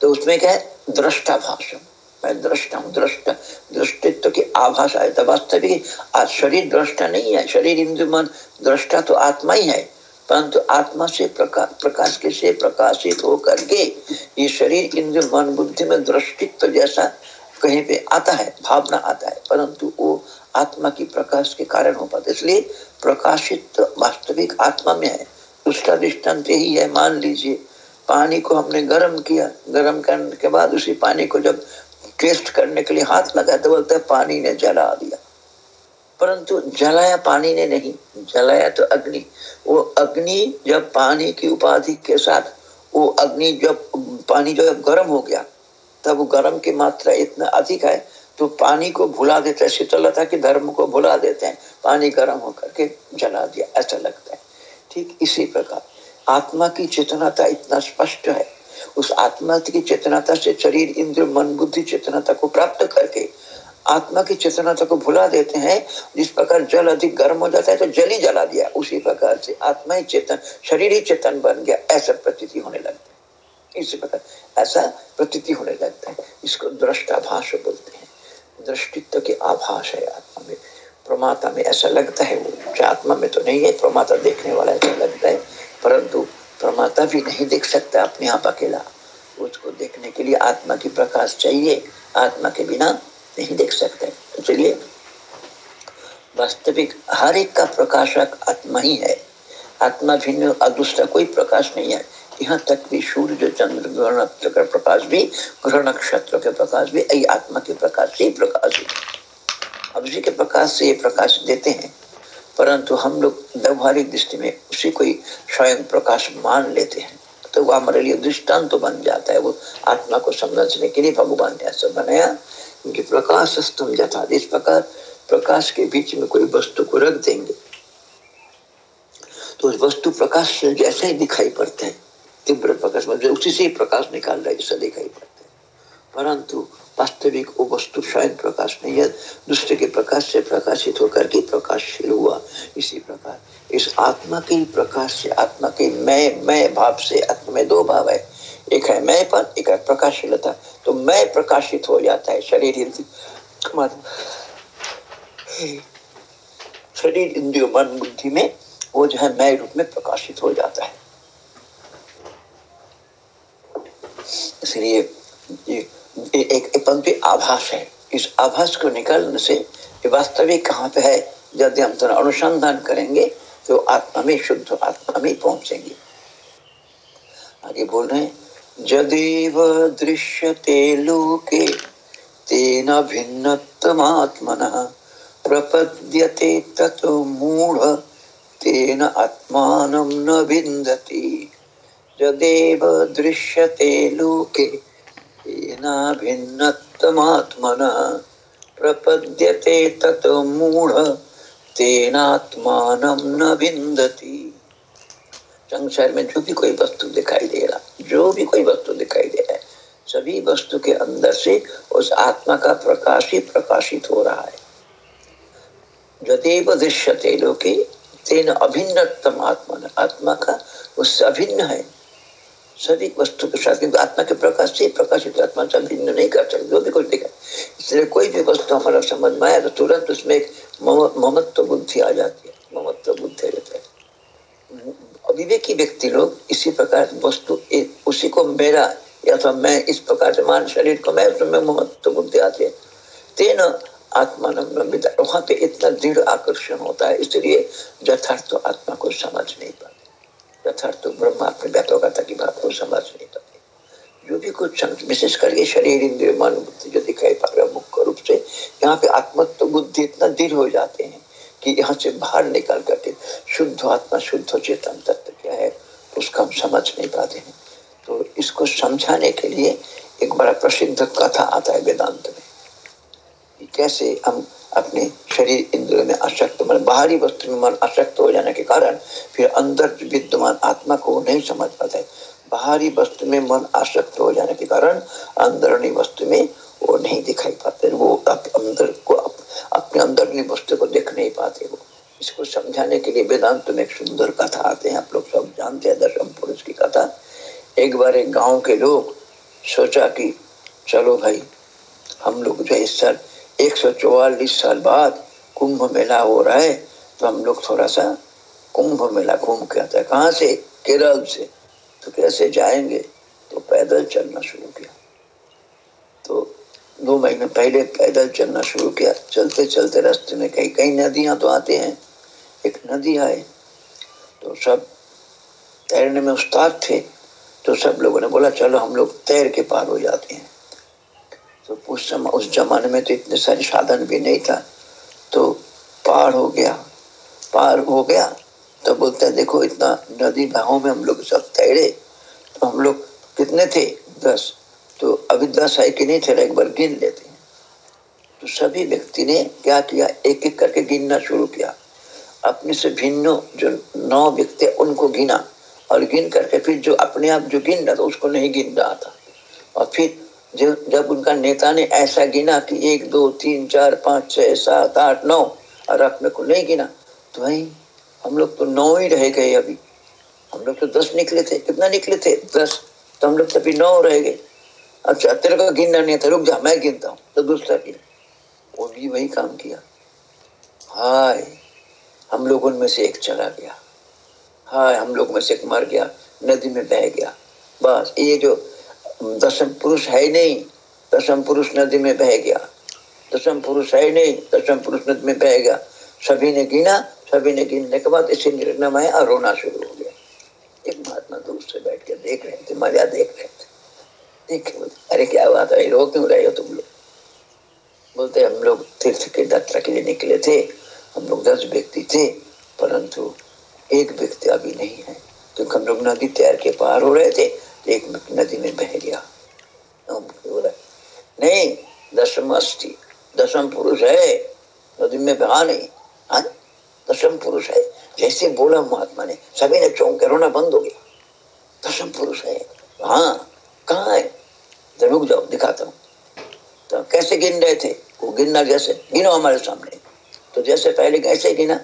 A: तो उसमें क्या है? दृष्टा भाषण मैं दृष्टा हूँ दृष्टा दृष्टित्व की आभास आए तो वास्तविक आज शरीर दृष्टा नहीं है शरीर इंद्र मन दृष्टा तो आत्मा ही है। परंतु आत्मा से प्रका, प्रकाश के से प्रकाशित होकर के ये शरीर इंद्र मन बुद्धि में दृष्टित्व जैसा कहीं पे आता है भावना आता है परंतु वो आत्मा की प्रकाश के कारण हो पाता इसलिए प्रकाशित वास्तविक आत्मा में है। उसका दृष्टांत यही है मान लीजिए पानी को हमने गर्म किया गर्म करने के बाद उसी पानी को जब टेस्ट करने के लिए हाथ लगा तो बोलते पानी ने जला दिया। परंतु जलाया पानी ने नहीं, जलाया तो अग्नि। वो अग्नि जब पानी की उपाधि के साथ, वो अग्नि जब, पानी जब गर्म हो गया, तब वो गर्म की मात्रा इतना अधिक है तो पानी को भुला देते हैं। शीतलता के धर्म को भुला देते हैं। पानी गर्म होकर के जला दिया, ऐसा लगता है। ठीक इसी प्रकार, आत्मा की चेतनाता इतना स्पष्ट है। उस आत्मा की चेतनाता से शरीर, इंद्र, मन, बुद्धि चेतनाता को प्राप्त करके आत्मा की चेतनाता को भुला देते हैं। जिस प्रकार जल अधिक गर्म हो जाता है तो जल ही जला दिया। उसी प्रकार से आत्मा ही चेतन, शरीर ही चेतन बन गया। ऐसा प्रतीति होने लगता है। इसी प्रकार ऐसा प्रतीति होने लगता है। इसको दृष्टाभाष बोलते हैं। दृष्टित्व के आभास है आत्मा में। प्रमाता में ऐसा लगता है। वो आत्मा में तो नहीं है, प्रमाता देखने वाला ऐसा लगता है। परंतु प्रमाता भी नहीं देख सकता अपने आप अकेला। उसको देखने के लिए आत्मा की प्रकाश चाहिए। आत्मा के बिना नहीं देख सकते। तो चलिए। वास्तविक हर एक का प्रकाशक आत्मा ही है। आत्मा भिन्न दूसरा कोई प्रकाश नहीं है। यहाँ तक भी सूर्य चंद्र ग्रह नक्षत्र का प्रकाश भी ग्रह नक्षत्र के प्रकाश भी आत्मा के प्रकाश से ही प्रकाश अब उसी के प्रकाश से ये प्रकाश देते हैं। परंतु हम लोग व्यवहारिक दृष्टि में उसी को ही स्वयं प्रकाश मान लेते हैं। तो वो हमारे लिए दृष्टांत तो बन जाता है, वो आत्मा को समझने के लिए भगवान ने ऐसा बनाया क्योंकि प्रकाश स्तंभ जथा इस प्रकार प्रकाश के बीच में कोई वस्तु को रख देंगे। तो उस वस्तु प्रकाश से जैसे ही दिखाई पड़ते हैं, तीव्र प्रकाश में उसी से ही प्रकाश निकाल रहा है, जैसा दिखाई पड़ता है। परंतु वास्तविक वो वस्तु स्वयं प्रकाश नहीं है, दूसरे के प्रकाश से प्रकाशित होकर के प्रकाशशील हुआ। इसी प्रकार, इस आत्मा के प्रकाश से, आत्मा के मैं मैं भाव से, आत्मा में दो भाव है। एक है मैं पर, एक है प्रकाशशीलता। तो मैं प्रकाशित हो जाता है शरीर शरीर इंद्रियो, मन, बुद्धि में वो जो है मैं रूप में प्रकाशित हो जाता है। इसलिए एक, पंक्ति आभास है। इस आभास को निकालने से वास्तविक कहाँ पे है? यदि हम थोड़ा अनुसंधान करेंगे तो आत्मा में शुद्ध आत्मा में पहुँचेंगे। आगे बोल रहे हैं जदेव दृश्यते लोके तेन भिन्नत्वमात्मन प्रपद्यते ततो मूढ़ तेन आत्मान न विन्दति जदेव दृश्यते लोके भिन्नत्वमात्मनः। प्रपद्यते तत मूढ़, तेनात्मानं न विन्दति। संसार में जो भी कोई वस्तु दिखाई दे रहा, जो भी कोई वस्तु दिखाई दे रहा है, सभी वस्तु के अंदर से उस आत्मा का प्रकाश ही प्रकाशित हो रहा है। यदेव दृश्यते लोके, तेन अभिन्नतम आत्मा आत्मा का उससे अभिन्न है सभी वस्तु के साथ किंतु आत्मा के प्रकाश से प्रकाशित आत्मा से भिन्न नहीं कर सकते, जो भी कुछ दिखा इसलिए कोई भी वस्तु हमारा समझ में आया तो तुरंत उसमें एक ममत्व बुद्धि आ जाती है, ममत्व बुद्धि रहता है। अविवेकी व्यक्ति लोग इसी प्रकार वस्तु उसी को मेरा या तो मैं इस प्रकार से मान, शरीर को मैं, उसमें ममत्व बुद्धि आती है। तेन आत्मा वहाँ पे इतना दृढ़ आकर्षण होता है, इसलिए यथार्थ आत्मा को समझ नहीं पाते। यथार्थ ब्रह्म अपने व्यापकता की बात को समझ नहीं पाते जो भी कुछ विशेष करके शरीर इंद्रिय मन बुद्धि जो दिखाई पा रहा मुख्य रूप से यहाँ पे आत्मत्व बुद्धि इतना दृढ़ हो जाते हैं कि यहाँ से बाहर निकल करके शुद्ध आत्मा, शुद्ध चेतन तत्व क्या है, उसका हम समझ नहीं पाते हैं। तो इसको समझाने के लिए एक बड़ा प्रसिद्ध कथा आता है वेदांत में। कैसे हम अपने शरीर इंद्र में आसक्त मन बाहरी वस्तु में मन आसक्त हो जाने के कारण फिर अंदर विद्यमान आत्मा को नहीं समझ पाता। बाहरी वस्तु में मन आसक्त हो जाने के कारण अंदरणी वस्तु में वो नहीं दिखाई पाते, वो अंदर को अपने अंदरनी वस्तु को देख नहीं पाते वो। इसको समझाने के लिए वेदांत में एक सुंदर कथा आते हैं, आप लोग सब जानते हैं, दशम पुरुष की कथा। एक बार एक गाँव के लोग सोचा कि, चलो भाई, हम लोग जो इस साल एक सौ चौवालीस साल बाद कुंभ मेला हो रहा है तो हम लोग थोड़ा सा कुंभ मेला घूम के आता है। कहाँ से? केरल से। तो कैसे जाएँगे? तो पैदल चलना शुरू किया। तो दो महीने पहले पैदल चलना शुरू किया। चलते चलते रास्ते में कई कई नदियाँ तो आते हैं। एक नदी आए तो सब तैरने में उस्ताद थे। तो सब लोगों ने बोला, चलो हम लोग तैर के पार हो जाते हैं। तो उस समय उस जमाने में तो इतने सारे साधन भी नहीं था। तो पार हो गया, पार हो गया। तो बोलते हैं, देखो, इतना नदी बहाव में हम लोग सब तैरे। तो हम लोग कितने थे? दस। तो अभी दस है कि नहीं थे? एक बार गिन लेते हैं। तो सभी व्यक्ति ने क्या किया? एक एक करके गिनना शुरू किया। अपने से भिन्न जो नौ व्यक्ति उनको गिना। और गिन करके फिर जो अपने आप जो गिन रहा था, उसको नहीं गिन रहा था। और फिर जो जब उनका नेता ने ऐसा गिना कि एक, दो, तीन, चार, पाँच, छह, सात, आठ, नौ, और अपने को नहीं गिना तो भाई, हम लोग तो नौ ही रह गए अभी। हम लोग तो दस निकले थे। कितना निकले थे? दस। तो हम लोग तो अभी नौ रह गए। अच्छा तेरे को गिनना नहीं था। रुक जा, मैं गिनता हूँ। तो दूसरा गिन। भी वही काम किया। हाय, हम लोग उनमें से एक चला गया। हाय, हम लोग में से एक मर गया। नदी में बह गया। बस, ये जो दसम पुरुष है नहीं दसम पुरुष नदी में बह गया। दसम पुरुष है नहीं दसम पुरुष नदी में बह गया। सभी ने गिना, सभी ने गिनने के बाद इसे निर्णय और रोना शुरू हो गया। एक महात्मा दूर से बैठ के देख रहे थे मज़ा देख रहे थे। देखे अरे क्या बात है, रो क्यों रहे हो तुम लोग? बोलते, हम लोग तीर्थ के यात्रा के लिए निकले थे, हम लोग दस व्यक्ति थे, परंतु एक व्यक्ति अभी नहीं है, क्योंकि हम लोग नदी तैर के पार हो रहे थे एक नदी में बह गया। नहीं दसम अस्थि दसम पुरुष है। नदी में बहा नहीं। हाँ दसम पुरुष है। जैसे बोला महात्मा ने, सभी ने चौंक रोना बंद हो गया। दसम पुरुष है। हाँ कहा है? तो रुक जाओ, दिखाता हूँ। तो कैसे गिन रहे थे? वो गिनना जैसे, गिनो हमारे सामने। तो जैसे पहले कैसे गिना?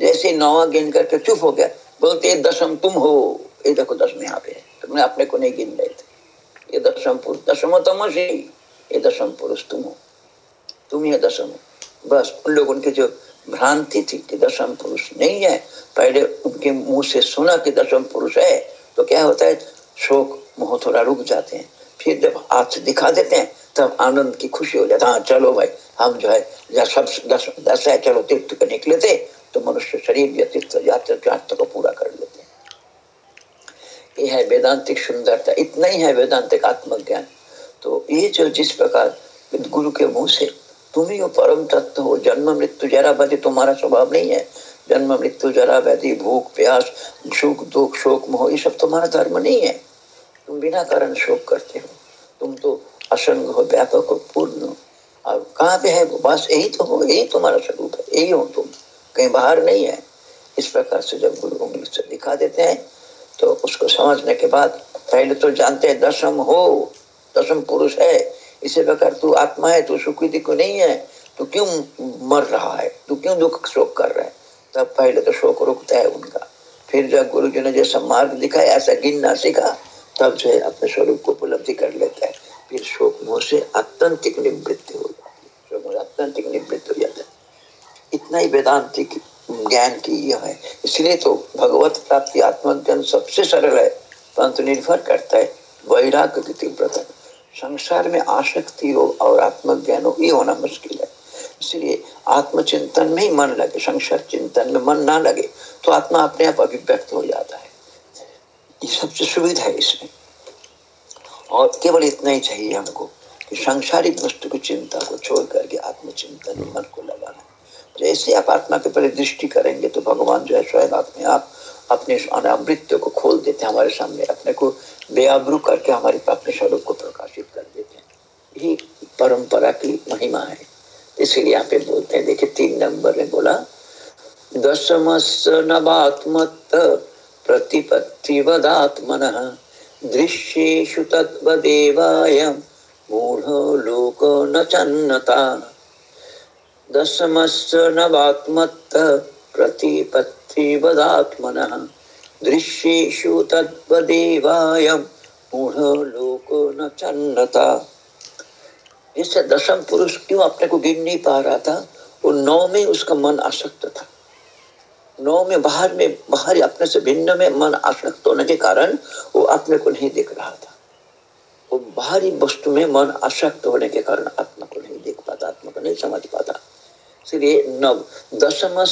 A: जैसे नौवा गिन करके चुप हो गया। बोलते दसम तुम हो। ये देखो दसम यहाँ पे तुमने अपने को नहीं गिन रहे थे ये दसम पुरुष दसम तमसी ये दसम पुरुष तुम हो। तुम ही दसम हो बस उन लोग उनके जो भ्रांति थी कि दसम पुरुष नहीं है, पहले उनके मुँह से सुना कि दसम पुरुष है तो क्या होता है? शोक, मोह थोड़ा रुक जाते हैं। फिर जब हाथ दिखा देते हैं, तब आनंद की खुशी हो जाता हाँ। चलो भाई, हम जो है या सब दस दस है, चलो तीर्थ के निकले थे तो मनुष्य शरीर या तीर्थ यात्रा को पूरा कर लेते हैं। ये है वेदांतिक सुंदरता, इतना ही है वेदांतिक आत्मज्ञान। तो ये जो जिस प्रकार गुरु के मुँह से तुम ही हो, परम तत्व हो, जन्म मृत्यु जरा व्याधि तुम्हारा स्वभाव नहीं है। जन्म मृत्यु जरा व्याधि भूख, प्यास, सुख, दुख, शोक, मोह, ये सब तुम्हारा धर्म नहीं है। तुम बिना कारण शोक करते हो। तुम तो असंग हो, व्यापक हो, पूर्ण हो। और कहाँ पे है बस यही तो हो, यही तुम्हारा स्वरूप है, यही हो तुम। कहीं बाहर नहीं है। इस प्रकार से जब गुरु उंगली से दिखा देते हैं तो उसको समझने के बाद पहले तो जानते हैं दसम हो दसम पुरुष है। इसी प्रकार तू आत्मा है, तू सुखी दुख नहीं है, तू क्यों मर रहा है? तू क्यों दुख शोक कर रहा है? तब पहले तो शोक रुकता है उनका। फिर जब गुरु जी ने जैसा मार्ग दिखाया, ऐसा गिनना सीखा, तब जो है अपने स्वरूप को उपलब्धि कर लेता है। फिर शोक मोह से अत्यंतिक निवृत्ति हो जाती है। शोक मोह अत्यंतिक निवृत्ति हो जाता है। इतना ही वेदांतिक ज्ञान की यह है। इसलिए तो भगवत प्राप्ति आत्मज्ञान सबसे सरल है, परंतु निर्भर करता है वैराग्य की तीव्रता। संसार में आसक्ति हो और आत्मज्ञान हो, ये होना मुश्किल है। इसलिए आत्मचिंतन में ही मन लगे, संसार चिंतन में मन ना लगे तो आत्मा अपने आप अभिव्यक्त हो जाता है। ये सबसे सुविधा है इसमें। और केवल इतना ही चाहिए हमको कि सांसारिक वस्तु की चिंता को छोड़ करके आत्मचिंतन मन को लगाना। जैसे आप आत्मा के प्रति दृष्टि करेंगे तो भगवान जो है स्वयं अपने आप अपने अमृत्य को खोल देते हैं, हमारे सामने अपने को बेआबरू करके हमारे अपने स्वरूप को प्रकाशित कर देते हैं। यही परंपरा की महिमा है। इसलिए यहाँ पे बोलते हैं, देखिए, तीन नंबर में बोला दशमस नवात्मत प्रतिपत्ति वदात्मन, दृश्येषु तत्त्वदेवाय मूढो लोको न चन्नता। दशमश्च नवात्मत्त दृश्येषु लोको न चन्नता दशम पुरुष क्यों अपने को गिन नहीं पा रहा था? वो नौ में उसका मन आसक्त था। नौ में बाहर में, बाहर अपने से भिन्न में मन आसक्त होने के कारण वो अपने को नहीं देख रहा था। वो बाहरी वस्तु में मन आसक्त होने के कारण आत्मा को नहीं देख पाता, आत्मा को नहीं समझ पाता। इसलिए नव दशम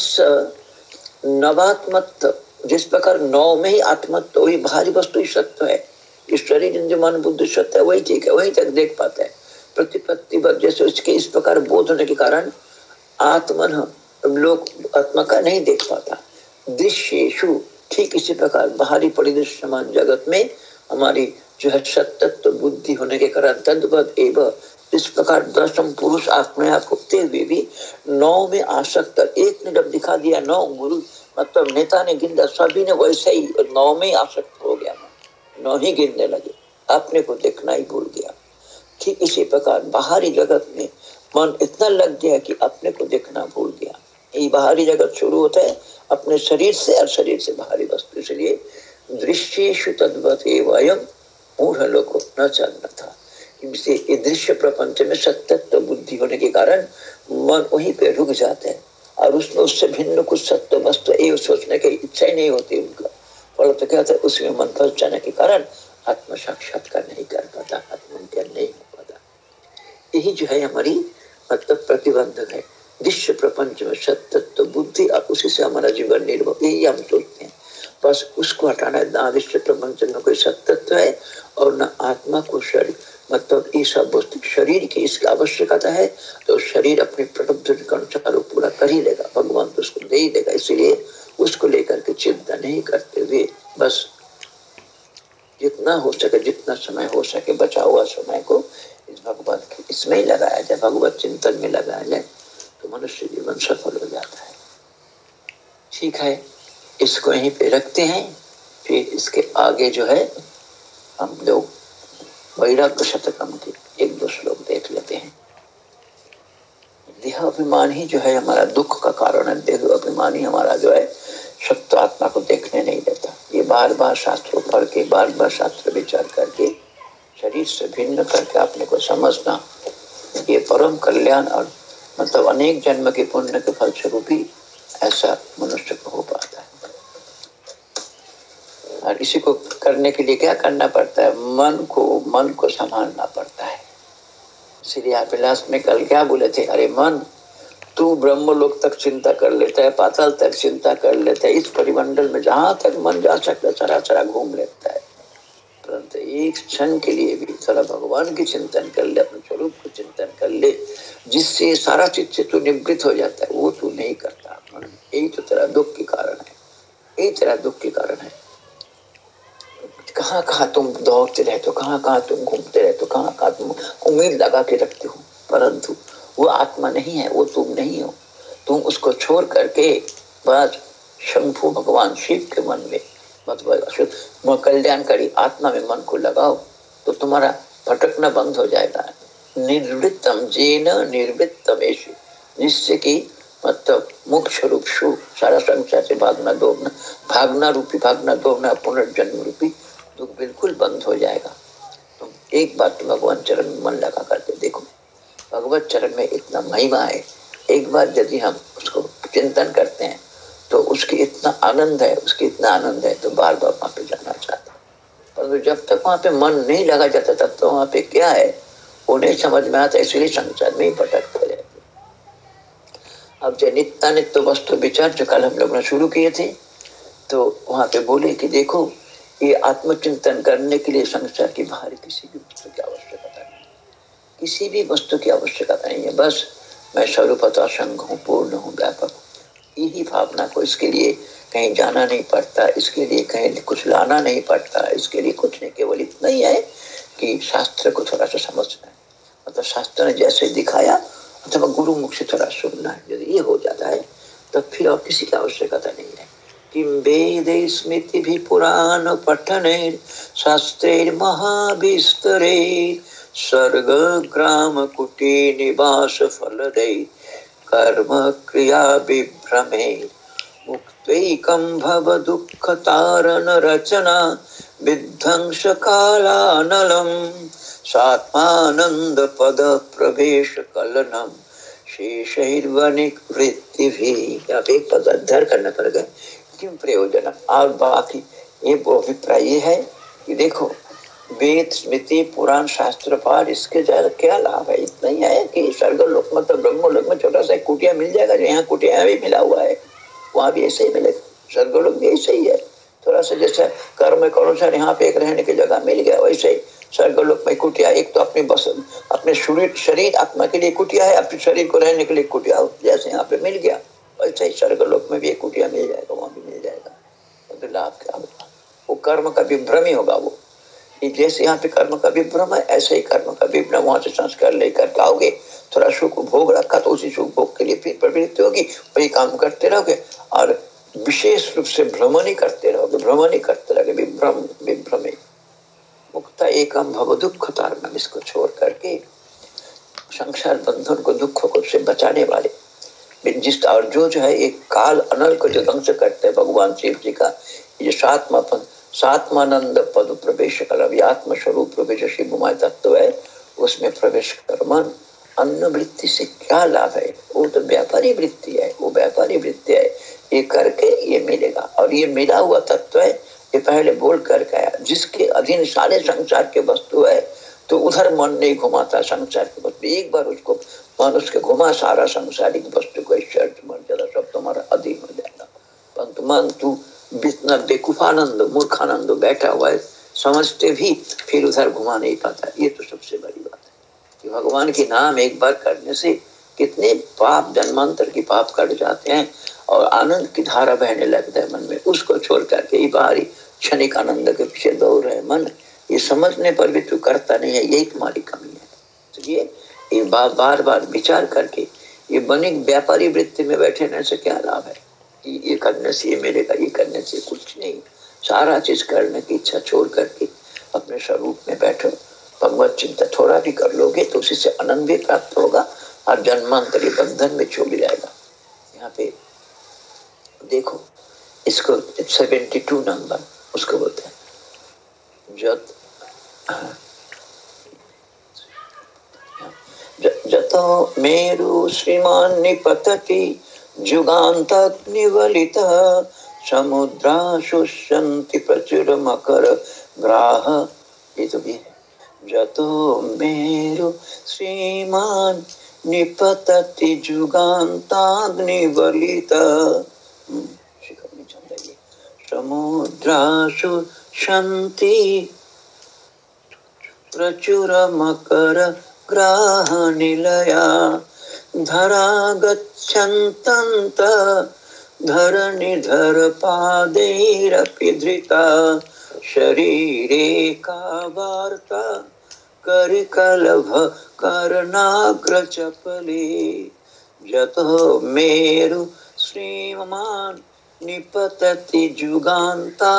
A: नवात्मत्व, जिस प्रकार नौ में ही आत्मत्व, वही बाहरी वस्तु ही सत्य है। इस शरीर जो मन बुद्धि सत्य है, वही ठीक है, वही तक देख पाता है। प्रतिपत्ति जैसे उसके इस प्रकार बोध होने के कारण आत्मन लोग आत्मा का नहीं देख पाता। दृश्येशु ठीक इसी प्रकार बाहरी परिदृश्यमान जगत में हमारी जो है सत्य बुद्धि होने के कारण तद्वत एवं इस प्रकार दसम पुरुष आत्मा होते हुए भी नौ में आसक्त एक ने जब दिखा दिया नौ गुरु मतलब नेता ने गिनता, सभी ने वैसे ही नौ में आसक्त हो गया। नौ ही गिनने लगे। अपने को देखना ही भूल गया। ठीक इसी प्रकार बाहरी जगत में मन इतना लग गया कि अपने को देखना भूल गया। ये बाहरी जगत शुरू होता है अपने शरीर से और शरीर से बाहरी वस्तु। इसलिए दृश्य तद्वत मूढ़ लोग न चलना था। दृश्य प्रपंच में सत्यत्व बुद्धि होने के कारण मन वहीं पे रुक जाते हैं। और उसमें उससे भिन्न कुछ सत्य वस्तु ये सोचने की इच्छा ही नहीं होती उनका। फल तो क्या है, उसमें मन फंस जाने के कारण आत्म साक्षात्कार नहीं कर पाता, आत्मज्ञान नहीं हो पाता। यही जो है हमारी मतलब प्रतिबंधक है। दृश्य प्रपंच में सत्य बुद्धि, और उसी से हमारा जीवन निर्भर, यही हम सोचते हैं। बस उसको हटाना है ना विश्व प्रपंच में कोई सत्यत्व है, और न आत्मा को शरीर। मतलब ये सब वस्तु शरीर की इसकी आवश्यकता है तो शरीर अपने अनुसार पूरा कर ही लेगा, भगवान तो उसको दे ही देगा इसीलिए उसको लेकर के चिंता नहीं करते हुए बस जितना हो सके, जितना समय हो सके, बचा हुआ समय को इस भगवत इसमें ही लगाया जाए, भगवत चिंतन में लगाया जाए तो मनुष्य जीवन सफल हो जाता है। ठीक है, इसको यहीं पे रखते हैं, फिर इसके आगे जो है, हम लोग वैराग्य शतकम के एक दो श्लोक देख लेते हैं। देह अभिमान ही जो है हमारा दुख का कारण है। देह अभिमान ही हमारा जो है सत्य आत्मा को देखने नहीं देता। ये बार बार शास्त्रों पढ़ के बार बार शास्त्र विचार करके, शरीर से भिन्न करके अपने को समझना, ये परम कल्याण और मतलब अनेक जन्म के पुण्य के फलस्वरूप ही ऐसा मनुष्य को हो पाता है और इसी को करने के लिए क्या करना पड़ता है? मन को मन को संभालना पड़ता है। इसलिए अभिलाष में कल क्या बोले थे? अरे मन, तू ब्रह्म लोक तक चिंता कर लेता है, पाताल तक चिंता कर लेता है, इस परिमंडल में जहाँ तक मन जा सकता चरा चरा घूम लेता है। परंतु एक क्षण के लिए भी थोड़ा भगवान की चिंतन कर ले, अपने स्वरूप को चिंतन कर ले, जिससे सारा चित्त से तू निवृत्त हो जाता है, वो तू नहीं करता। यही तो तेरा दुख के कारण है। यही तेरा दुख के कारण है। कहाँ कहाँ तुम दौड़ते रहते हो कहाँ कहाँ तुम घूमते रहते हो कहाँ कहाँ तुम उम्मीद लगा के रखते हो? परंतु वो आत्मा नहीं है, वो तुम नहीं हो। तुम उसको छोड़ करके बस शंभु भगवान शिव के मन में मतलब कल्याणकारी आत्मा में मन को लगाओ तो तुम्हारा भटकना बंद हो जाएगा। निर्वृत्तम जेन निर्वृत्तम जिससे कि मतलब मुख्य रूप शु, सारा संसार से भागना, दौड़ना, भागना रूपी, भागना, दौड़ना, पुनर्जन्म रूपी दुख बिल्कुल बंद हो जाएगा। तुम तो एक बार तुम भगवान चरण में मन लगा करके देखो। भगवत चरण में इतना महिमा है, एक बार यदि हम उसको चिंतन करते हैं तो उसकी इतना आनंद है, उसकी इतना आनंद है तो बार बार वहाँ पे जाना चाहता परंतु जब तक वहाँ पे मन नहीं लगा जाता, तब तो वहाँ पे क्या है? वो नहीं समझ में आता इसलिए संसार में ही भटक हो। जाए अब जो नित्य नित्य वस्तु विचार, जो कल हम लोग ने शुरू किए थे तो वहाँ पे बोले कि देखो ये आत्मचिंतन करने के लिए संसार की बाहर किसी भी वस्तु की आवश्यकता नहीं। किसी भी वस्तु की आवश्यकता नहीं है। बस मैं स्वरूपता संघ हूँ, पूर्ण हूँ, व्यापक यही भावना को इसके लिए कहीं जाना नहीं पड़ता। इसके लिए कहीं कुछ लाना नहीं पड़ता। इसके लिए कुछ नहीं, केवल इतना ही है कि शास्त्र को थोड़ा सा समझना है। मतलब शास्त्र ने जैसे दिखाया, अथवा गुरु मुख से थोड़ा सुनना है। यदि ये हो जाता है तो फिर और किसी की आवश्यकता नहीं है। किं वेदे स्मृतिभिः पुराणपठनैः शास्त्रैर्महाविस्तरैः स्वर्गग्रामकुटीनिवासफलदैः कर्मक्रियाविभ्रमे मुक्तैकं भव दुःखतारणरचना विध्वंसकालानलम् सात्मानन्दपदप्रवेशकलनम् शेषैर्वनिवृत्तिभिः एक पद अध्ययन करना पड़ेगा क्यों प्रयोजन? और बाकी ये अभिप्राय ये है कि देखो, वेद, स्मृति, पुराण, शास्त्र, पाठ, इसके ज़्यादा क्या लाभ है? इतना ही है कि स्वर्ग, लोक मतलब ब्रह्म, लोक में छोटा सा कुटिया मिल जाएगा, जो यहाँ कुटिया भी मिला हुआ है। वहाँ भी ऐसे ही मिलेगा। स्वर्ग, लोक भी ऐसे ही है। थोड़ा सा जैसे कर्म करो सर यहाँ पे एक रहने की जगह मिल गया, वैसे ही स्वर्ग, लोक में कुटिया, एक तो अपने बस, अपने शरीर शरीर, आत्मा के लिए कुटिया है, अपने शरीर को रहने के लिए कुटिया, जैसे यहाँ पे मिल गया। वैसे ही स्वर्ग लोक में भी एक कुटिया मिल जाएगा वहाँ भी मिल जाएगा। तो लाभ क्या होगा? वो कर्म का विभ्रम ही होगा वो। जैसे यहाँ पे कर्म का विभ्रम है, ऐसे ही कर्म का विभ्रम वहाँ से संस्कार लेकर आओगे। थोड़ा सुख भोग रखा तो उसी सुख भोग के लिए फिर प्रवृत्ति होगी, वही काम करते रहोगे। और विशेष रूप से भ्रमण ही करते रहोगे, भ्रमण ही करते रहोगे, विभ्रम विभ्रम। मुक्ता एकम भव दुख तारण इसको छोड़ करके संसार बंधन को दुख को से बचाने वाले जिस और जो जो है एक काल अनल को जो ध्वंस करते हैं, भगवान शिव जी का, ये सातमापन सात्मानंद पद प्रवेश कर आत्म स्वरूप प्रवेश शिवमय तत्व है, उसमें प्रवेश कर, मन, अन्न वृत्ति से क्या लाभ है? वो तो व्यापारी वृत्ति है, वो व्यापारी वृत्ति है। ये करके ये मिलेगा, और ये मिला हुआ तत्व है, ये पहले बोल करके आया, जिसके अधीन सारे संसार के वस्तु है तो उधर मन नहीं घुमाता, संसार के वस्तु एक बार उसको मन उसके घुमा, सारा संसारिक वस्तु को ईश्वर मर्यादा सब तुम्हारा अधीन हो जाएगा। परंतु मन तू बेकूफानंद, मूर्खानंद बैठा हुआ है, समझते भी फिर उधर घुमा नहीं पाता। ये तो सबसे बड़ी बात है कि भगवान के नाम एक बार करने से कितने पाप, जन्मांतर की पाप कट जाते हैं और आनंद की धारा बहने लगता है मन में। उसको छोड़ करके ही बाहरी क्षणिक आनंद के पीछे दौड़ रहे मन। ये समझने पर भी तू करता नहीं है, यही तुम्हारी कमी है। तो ये ये बार बार बार विचार करके, ये बनिक व्यापारी वृत्ति में बैठे रहने से क्या लाभ है? ये करने से ये मिलेगा, ये करने से कुछ नहीं। सारा चीज़ करने की इच्छा छोड़ करके अपने स्वरूप में बैठो। भगवत चिंता थोड़ा भी कर लोगे तो उसी से आनंद भी प्राप्त होगा और जन्मांतरी बंधन में छूट जाएगा। यहाँ पे देखो, इसको सेवेंटी टू नंबर उसको बोलते हैं। जत जतो मेरु श्रीमान निपतति, जुगान्तग्निवलितः समुद्रा शुष्यन्ति प्रचुर मकर ग्राह। ये तो भी जतो मेरु श्रीमान निपतति, जुगान्ताग्निवलितः समुद्रासु शन्ति प्रचुरमकर ग्राहनिलया। धरा गच्छन्तन्त धरणिधर पादैरपि धृता शरीरे का वार्ता करिकलभ कर्णाग्रचपले जतो मेरु श्रीमान् निपतति जुगान्ताग्निवलित।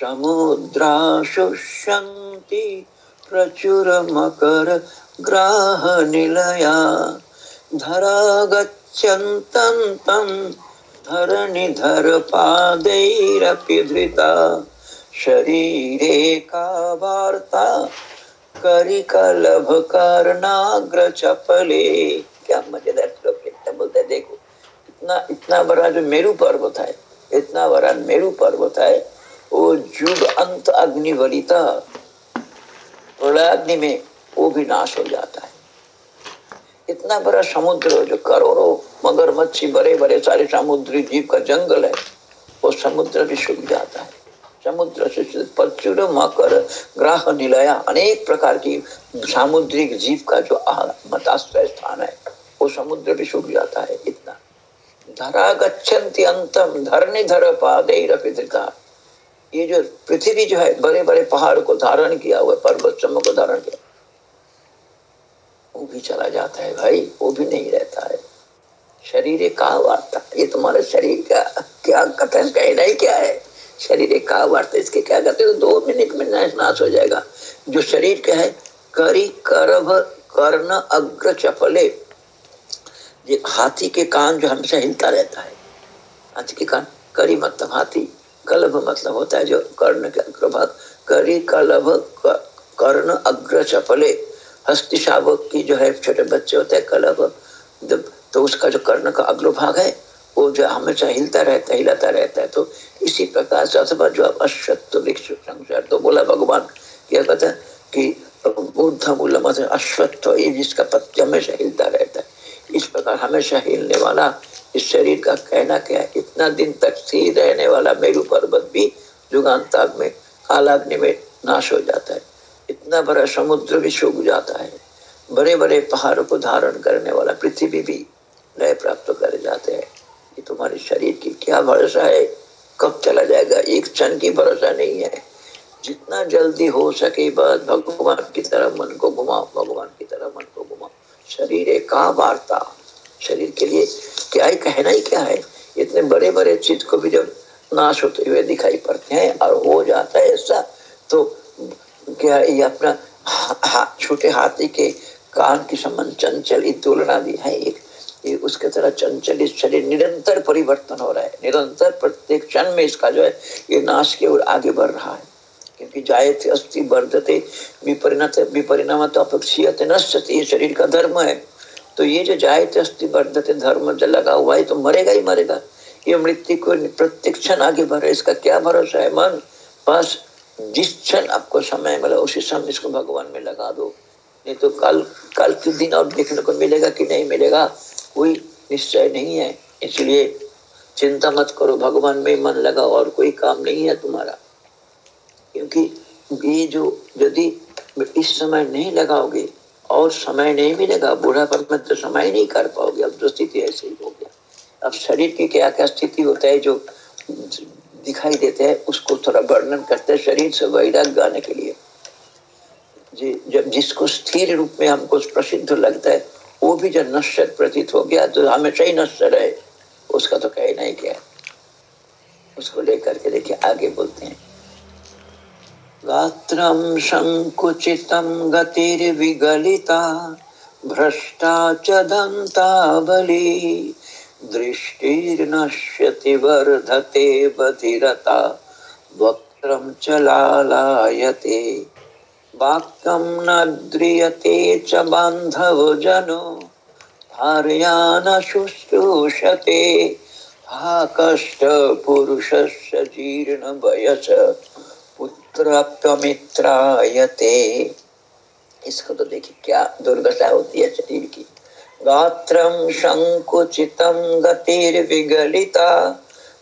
A: समुद्रा शुष्यन्ति प्रचुरमकर ग्राहनिलया। धरा गच्छन्तन्तं धरणिधर पादैरपि धृता शरीरे का वार्ता चपले क्या मज़ेदार श्लोक बोलते देखो, इतना इतना बड़ा जो मेरु पर्वत है, इतना बड़ा मेरु पर्वत है वो जुग अंत अग्नि वलिता अग्नि में वो भी नाश हो जाता है। इतना बड़ा समुद्र जो करोड़ों मगर मच्छी बड़े बड़े सारे समुद्री जीव का जंगल है, वो समुद्र भी सूख जाता है। समुद्र से प्रचुर मकर ग्राह निलया, अनेक प्रकार की सामुद्रिक जीव का जो मताश्रय स्थान है, वो समुद्र भी सूख जाता है इतना। धरा गच्छन्ति अंतम धरनी धर पादेरपिता ये जो पृथ्वी जो है बड़े बड़े पहाड़ को धारण किया हुआ, पर्वत चम को धारण किया। वो भी चला जाता है भाई, वो भी नहीं रहता है। शरीर का वार्ता ये तुम्हारे शरीर का क्या कथन कहना ही क्या है? शरीर का वार्ता इसके क्या कहते हैं, दो मिनट में नाश हो जाएगा। जो शरीर का है, करी करभ कर्ण अग्र चपले। हाथी के कान जो हमेशा हिलता रहता है, हाथी के कान, करी मतलब हाथी। कलभ मतलब होता है जो कर्ण के अग्रभाग। करी कलभ कर्ण अग्र चपले हस्ती शावक की जो है, छोटे बच्चे होते हैं, कलभ। तो उसका जो कर्ण का अग्रभाग है, वो जो हमेशा हिलता रहता है, हिलाता रहता है तो इसी प्रकार से अथवा जो अश्वत्व वृक्ष तो बोला भगवान, क्या कहता है कि बुद्ध मूल मत अश्वत्व ये जिसका पत्य हमेशा हिलता रहता है। इस प्रकार हमेशा हिलने वाला, इस शरीर का कहना क्या है? इतना दिन तक स्थिर रहने वाला मेरु पर्वत भी जुगान्ताग में, कालाग्नि में नाश हो जाता है। इतना बड़ा समुद्र भी सूख जाता है। बड़े बड़े पहाड़ों को धारण करने वाला पृथ्वी भी लय प्राप्त कर जाते हैं। ये तुम्हारे शरीर की क्या भरोसा है? कब चला जाएगा? एक क्षण की भरोसा नहीं है। जितना जल्दी हो सके बस भगवान की तरफ़ मन को घुमाओ, भगवान की तरफ़ मन को घुमाओ। शरीर है का वार्ता। शरीर के लिए क्या ही कहना ही क्या है? इतने बड़े बड़े चीज़ को भी जब नाश होते हुए दिखाई पड़ते हैं और हो जाता है ऐसा तो क्या ये अपना हा, छोटे हाथी के कान के संबंध चंचल तुलना भी है? एक ये उसके तरह चंचल शरीर निरंतर परिवर्तन हो रहा है। निरंतर प्रत्येक क्षण में इसका जो है ये नाश की ओर आगे बढ़ रहा है। क्योंकि जायते अस्थि वर्धते विपरिणत विपरिणाम तो अपेक्षित नश्यते ये शरीर का धर्म है। तो ये जो जायते अस्थि वर्धते धर्म जो लगा हुआ है तो मरेगा ही मरेगा। ये मृत्यु को प्रत्येक क्षण आगे बढ़, इसका क्या भरोसा है? मन, बस, जिस क्षण आपको समय मिला, उसी समय इसको भगवान में लगा दो। नहीं तो कल कल के दिन और देखने को मिलेगा कि नहीं मिलेगा, कोई निश्चय नहीं है। इसलिए चिंता मत करो, भगवान में मन लगाओ, और कोई काम नहीं है तुम्हारा। क्योंकि ये जो यदि इस समय नहीं लगाओगे, और समय नहीं मिलेगा बूढ़ा पर में तो समय नहीं कर पाओगे, अब जो स्थिति ऐसे ही हो गया। अब शरीर की क्या क्या स्थिति होता है, जो दिखाई देते हैं, उसको थोड़ा वर्णन करते हैं, शरीर से वैराग गाने के लिए। जी, जब जिसको स्थिर रूप में हमको प्रसिद्ध लगता है, वो भी जब नश्वर प्रतीत हो गया तो हमेशा ही नश्वर है। उसका तो कहना ही क्या उसको लेकर के देखिए, आगे बोलते हैं। गात्रं संकुचितं गतिर्विगलिता, भ्रष्टा च दन्तावली दृष्टिर्नश्यति वर्धते बधिरता, वक्त्रं च लालायते, वाक्यं न द्रियते च बान्धवजनो भार्या शुश्रूषते हा कष्ट पुरुषस्य पुत्रप्यमित्रायते इसको तो देखिए, क्या दुर्दशा होती है शरीर की। गात्रं संकुचितं गतिर्विगलिता,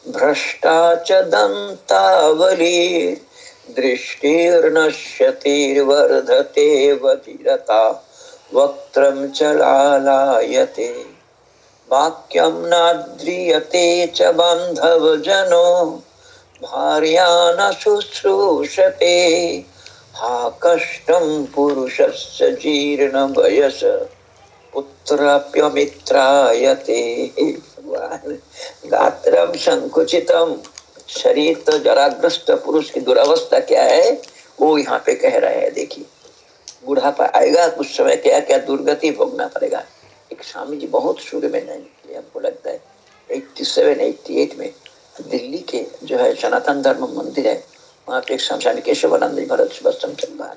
A: भ्रष्टा च दन्तावली, दृष्टिर्नश्यतिर्वर्धते वधिरता वक्त्रं च लालायते। वाक्यं नाद्रियते च बान्धवजनो भार्या न शुश्रूषते। हा कष्टं पुरुषस्य जीर्णवयस पुत्राप्यमित्रायते। गात्रम संकुचितम शरीर तो जराग्रस्त पुरुष की दुरावस्था क्या है? वो यहाँ पे कह रहे हैं, देखिए। बुढ़ापा आएगा कुछ समय क्या क्या दुर्गति भोगना पड़ेगा। एक स्वामी जी बहुत शुरू में नहीं हमको लगता है। 87 88 में दिल्ली के जो है सनातन धर्म मंदिर है, वहाँ पे एक स्वामी केशवानंद भरत सुबस्तम चल रहा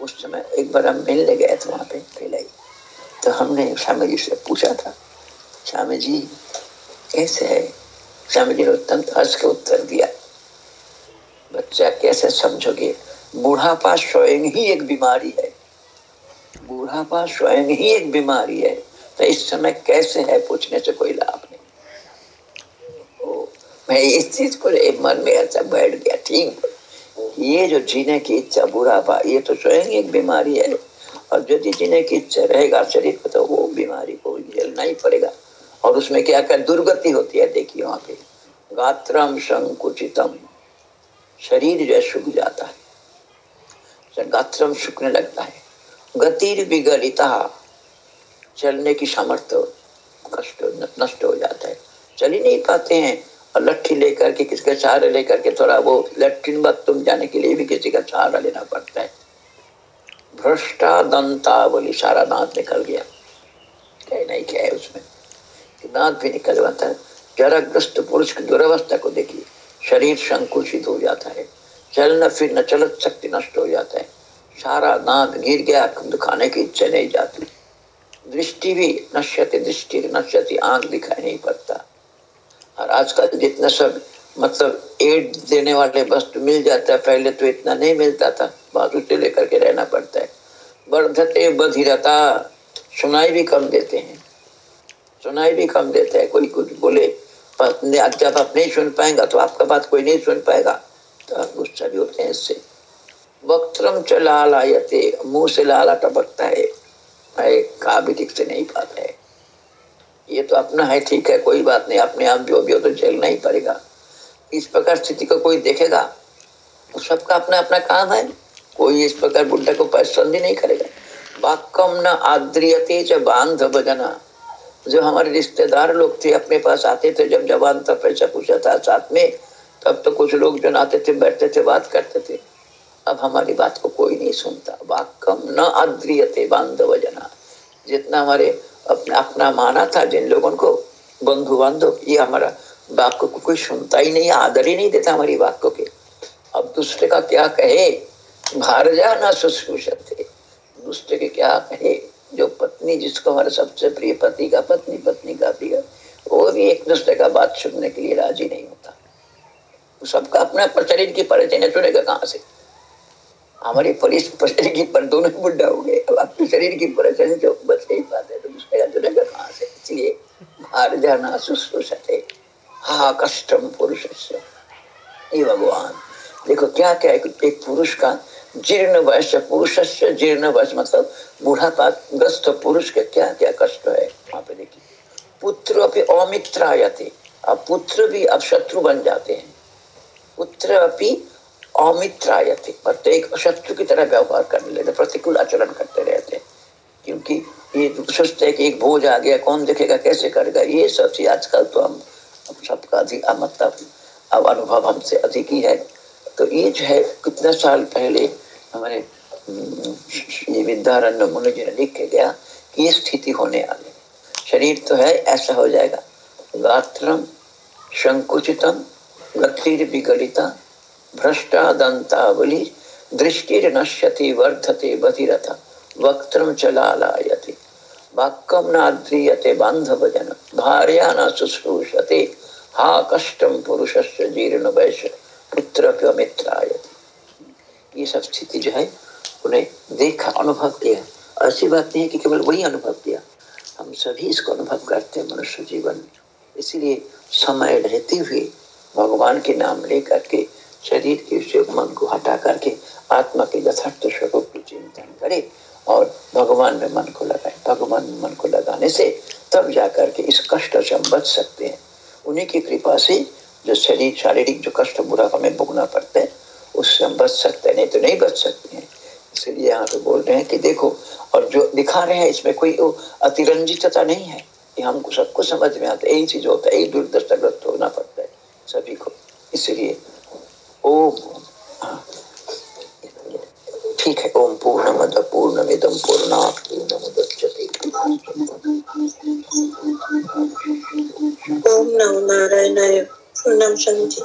A: उस समय एक बार हम मिलने गए थे वहाँ पे, पहले तो हमने स्वामी जी से पूछा था, स्वामी जी, कैसे है? स्वामी जी ने अत्यंत हर्ष के उत्तर दिया, बच्चा, कैसे समझोगे? बूढ़ापा स्वयं ही एक बीमारी है। बूढ़ापा स्वयं ही एक बीमारी है। तो इस समय कैसे है? पूछने से कोई लाभ नहीं मैं इस चीज़ को मन में ऐसा बैठ गया, ठीक। ये जो जीने की इच्छा बुढ़ापा ये तो स्वयं एक बीमारी है। और यदि जीने की इच्छा रहेगा, शरीर को तो वो बीमारी को झेलना ही पड़ेगा। और उसमें क्या क्या दुर्गति होती है, देखिए वहाँ पे। गात्रम संकुचितम। शरीर जो सूख जाता है। गात्रम सूखने लगता है। गतिर विगलिता। चलने की सामर्थ्य, कष्ट, नष्ट हो जाता है। चल ही नहीं पाते हैं। लट्ठी लेकर के किसका सहारा लेकर के थोड़ा वो लट्ठिन बात तुम जाने के लिए भी किसी का सहारा लेना पड़ता है। भ्रष्टा दंता बोली सारा दांत निकल गया। क्या नहीं, क्या है उसमें? दांत भी निकल जाता है जराग्रस्त पुरुष की दुरावस्था को देखिए। शरीर संकुचित हो जाता है। चलना फिर न चलत शक्ति नष्ट हो जाता है। सारा दांत गिर गया खाने की इच्छा नहीं जाती। दृष्टि भी नश्यति, दृष्टि नश्यति, आँख दिखाई नहीं पड़ता। और आजकल जितना सब मतलब एड देने वाले वस्तु मिल जाता है, पहले तो इतना नहीं मिलता था बात उसे लेकर के रहना पड़ता है। वर्धते बधिरता, सुनाई भी कम देते हैं। सुनाई भी कम देते हैं। कोई कुछ बोले जब आप नहीं सुन पाएँगा तो आपका बात कोई नहीं सुन पाएगा। तो आप गुस्सा भी होते हैं इससे। वक्त्रम च लाल आयते मुँह से लाला टपकता है। ठीक से नहीं पाता है। ये तो अपना है, ठीक है, कोई बात नहीं, अपने आप जो भी हो तो झेलना ही पड़ेगा। इस प्रकार स्थिति को कोई देखेगा तो सबका अपना अपना काम है। कोई इस प्रकार बुढ़ा को पसंद ही नहीं करेगा। वाक्यम न आद्रियते च बांधव जना जो हमारे रिश्तेदार लोग थे, अपने पास आते थे, जब जवान था, पैसा पूछा था, साथ में, तब तो कुछ लोग जो आते थे, बैठते थे, बात करते थे। अब हमारी बात को कोई नहीं सुनता। वाक्यम न आद्रियते बांधव जना जितना हमारे अपना अपना माना था जिन लोगों को बंधु बांधव ये हमारा वाक्य को कोई सुनता ही नहीं, आदर ही नहीं देता हमारी वाक्य के। अब दूसरे का क्या कहे? भारजा ना शुश्रूषते दूसरे के क्या कहे? जो पत्नी जिसको हमारे सबसे प्रिय पति का पत्नी पत्नी का प्रिय, वो भी एक दूसरे का बात सुनने के लिए राज़ी नहीं होता। सबका अपना शरीर की परिचय सुनेगा कहाँ से? हमारे पुलिस शरीर की पर दोनों बुढ़ा हो गए। अब अपने शरीर की परिचय जो बच नहीं पाते तो दूसरे का सुनेगा कहाँ से, इसलिए भार जाना शुश्रूषते हा, कष्टम पुरुष ये भगवान, देखो क्या क्या है एक पुरुष का जीर्ण वयस पुरुष से जीर्ण वयस मतलब बूढ़ापा ग्रस्त पुरुष के क्या क्या कष्ट है? वहाँ पे देखिए। पुत्र अपनी अमित्र थे अब पुत्र भी अब शत्रु बन जाते हैं। पुत्र अपनी अमित्र थे प्रत्येक शत्रु की तरह व्यवहार करने लगे प्रतिकूल आचरण करते रहते। क्योंकि ये सोचते कि एक भोज आ गया कौन देखेगा कैसे करेगा? ये सब चीज़ आजकल तो हम सबका अधिक मतलब अब अनुभव हमसे अधिक ही है। तो ये जो है कितना साल पहले हमारे हम्म, ये विद्यारण्य मुनि जी ने लिख के गया कि ये स्थिति होने वाली शरीर तो है ऐसा हो जाएगा। गात्रम संकुचितम गतिर विगलिता भ्रष्टा दंतावली दृष्टि नश्यति वर्धते बधिरथ वक्त्रम चलालायति वाक्यम नाद्रियते बांधव जन भार्या न शुश्रूषते, हा कष्टम पुरुषस्य जीर्ण वैश्य पुत्र मित्रायति ये सब स्थिति जो है, उन्हें देखा, अनुभव किया। ऐसी बात नहीं है कि केवल वही अनुभव किया। हम सभी इसको अनुभव करते हैं मनुष्य जीवन में। इसीलिए समय रहते हुए भगवान के नाम लेकर के शरीर के उसे मन को हटा करके आत्मा के यथार्थ स्वरूप की चिंतन करे और भगवान में मन को लगाए। भगवान में मन को लगाने से तब जाकर के इस कष्ट से हम बच सकते हैं। उन्हीं की कृपा से जो शरीर, शारीरिक जो कष्ट बुरा हमें भुगना पड़ता है, उससे हम बच सकते हैं, नहीं तो नहीं बच सकते हैं। इसलिए यहाँ पे बोल रहे हैं कि देखो, और जो दिखा रहे हैं, इसमें कोई अतिरंजितता नहीं है कि हमको सबको समझ में आता है। यही चीज़ होता है, यही दुर्दशाग्रस्त होना पड़ता है सभी को। इसलिए ओम। ठीक है, ओम पूर्ण मद पूर्ण मिदम पूर्ण पूर्ण मुदच्यते
B: ओम नमो नारायणाय पूर्णम शांति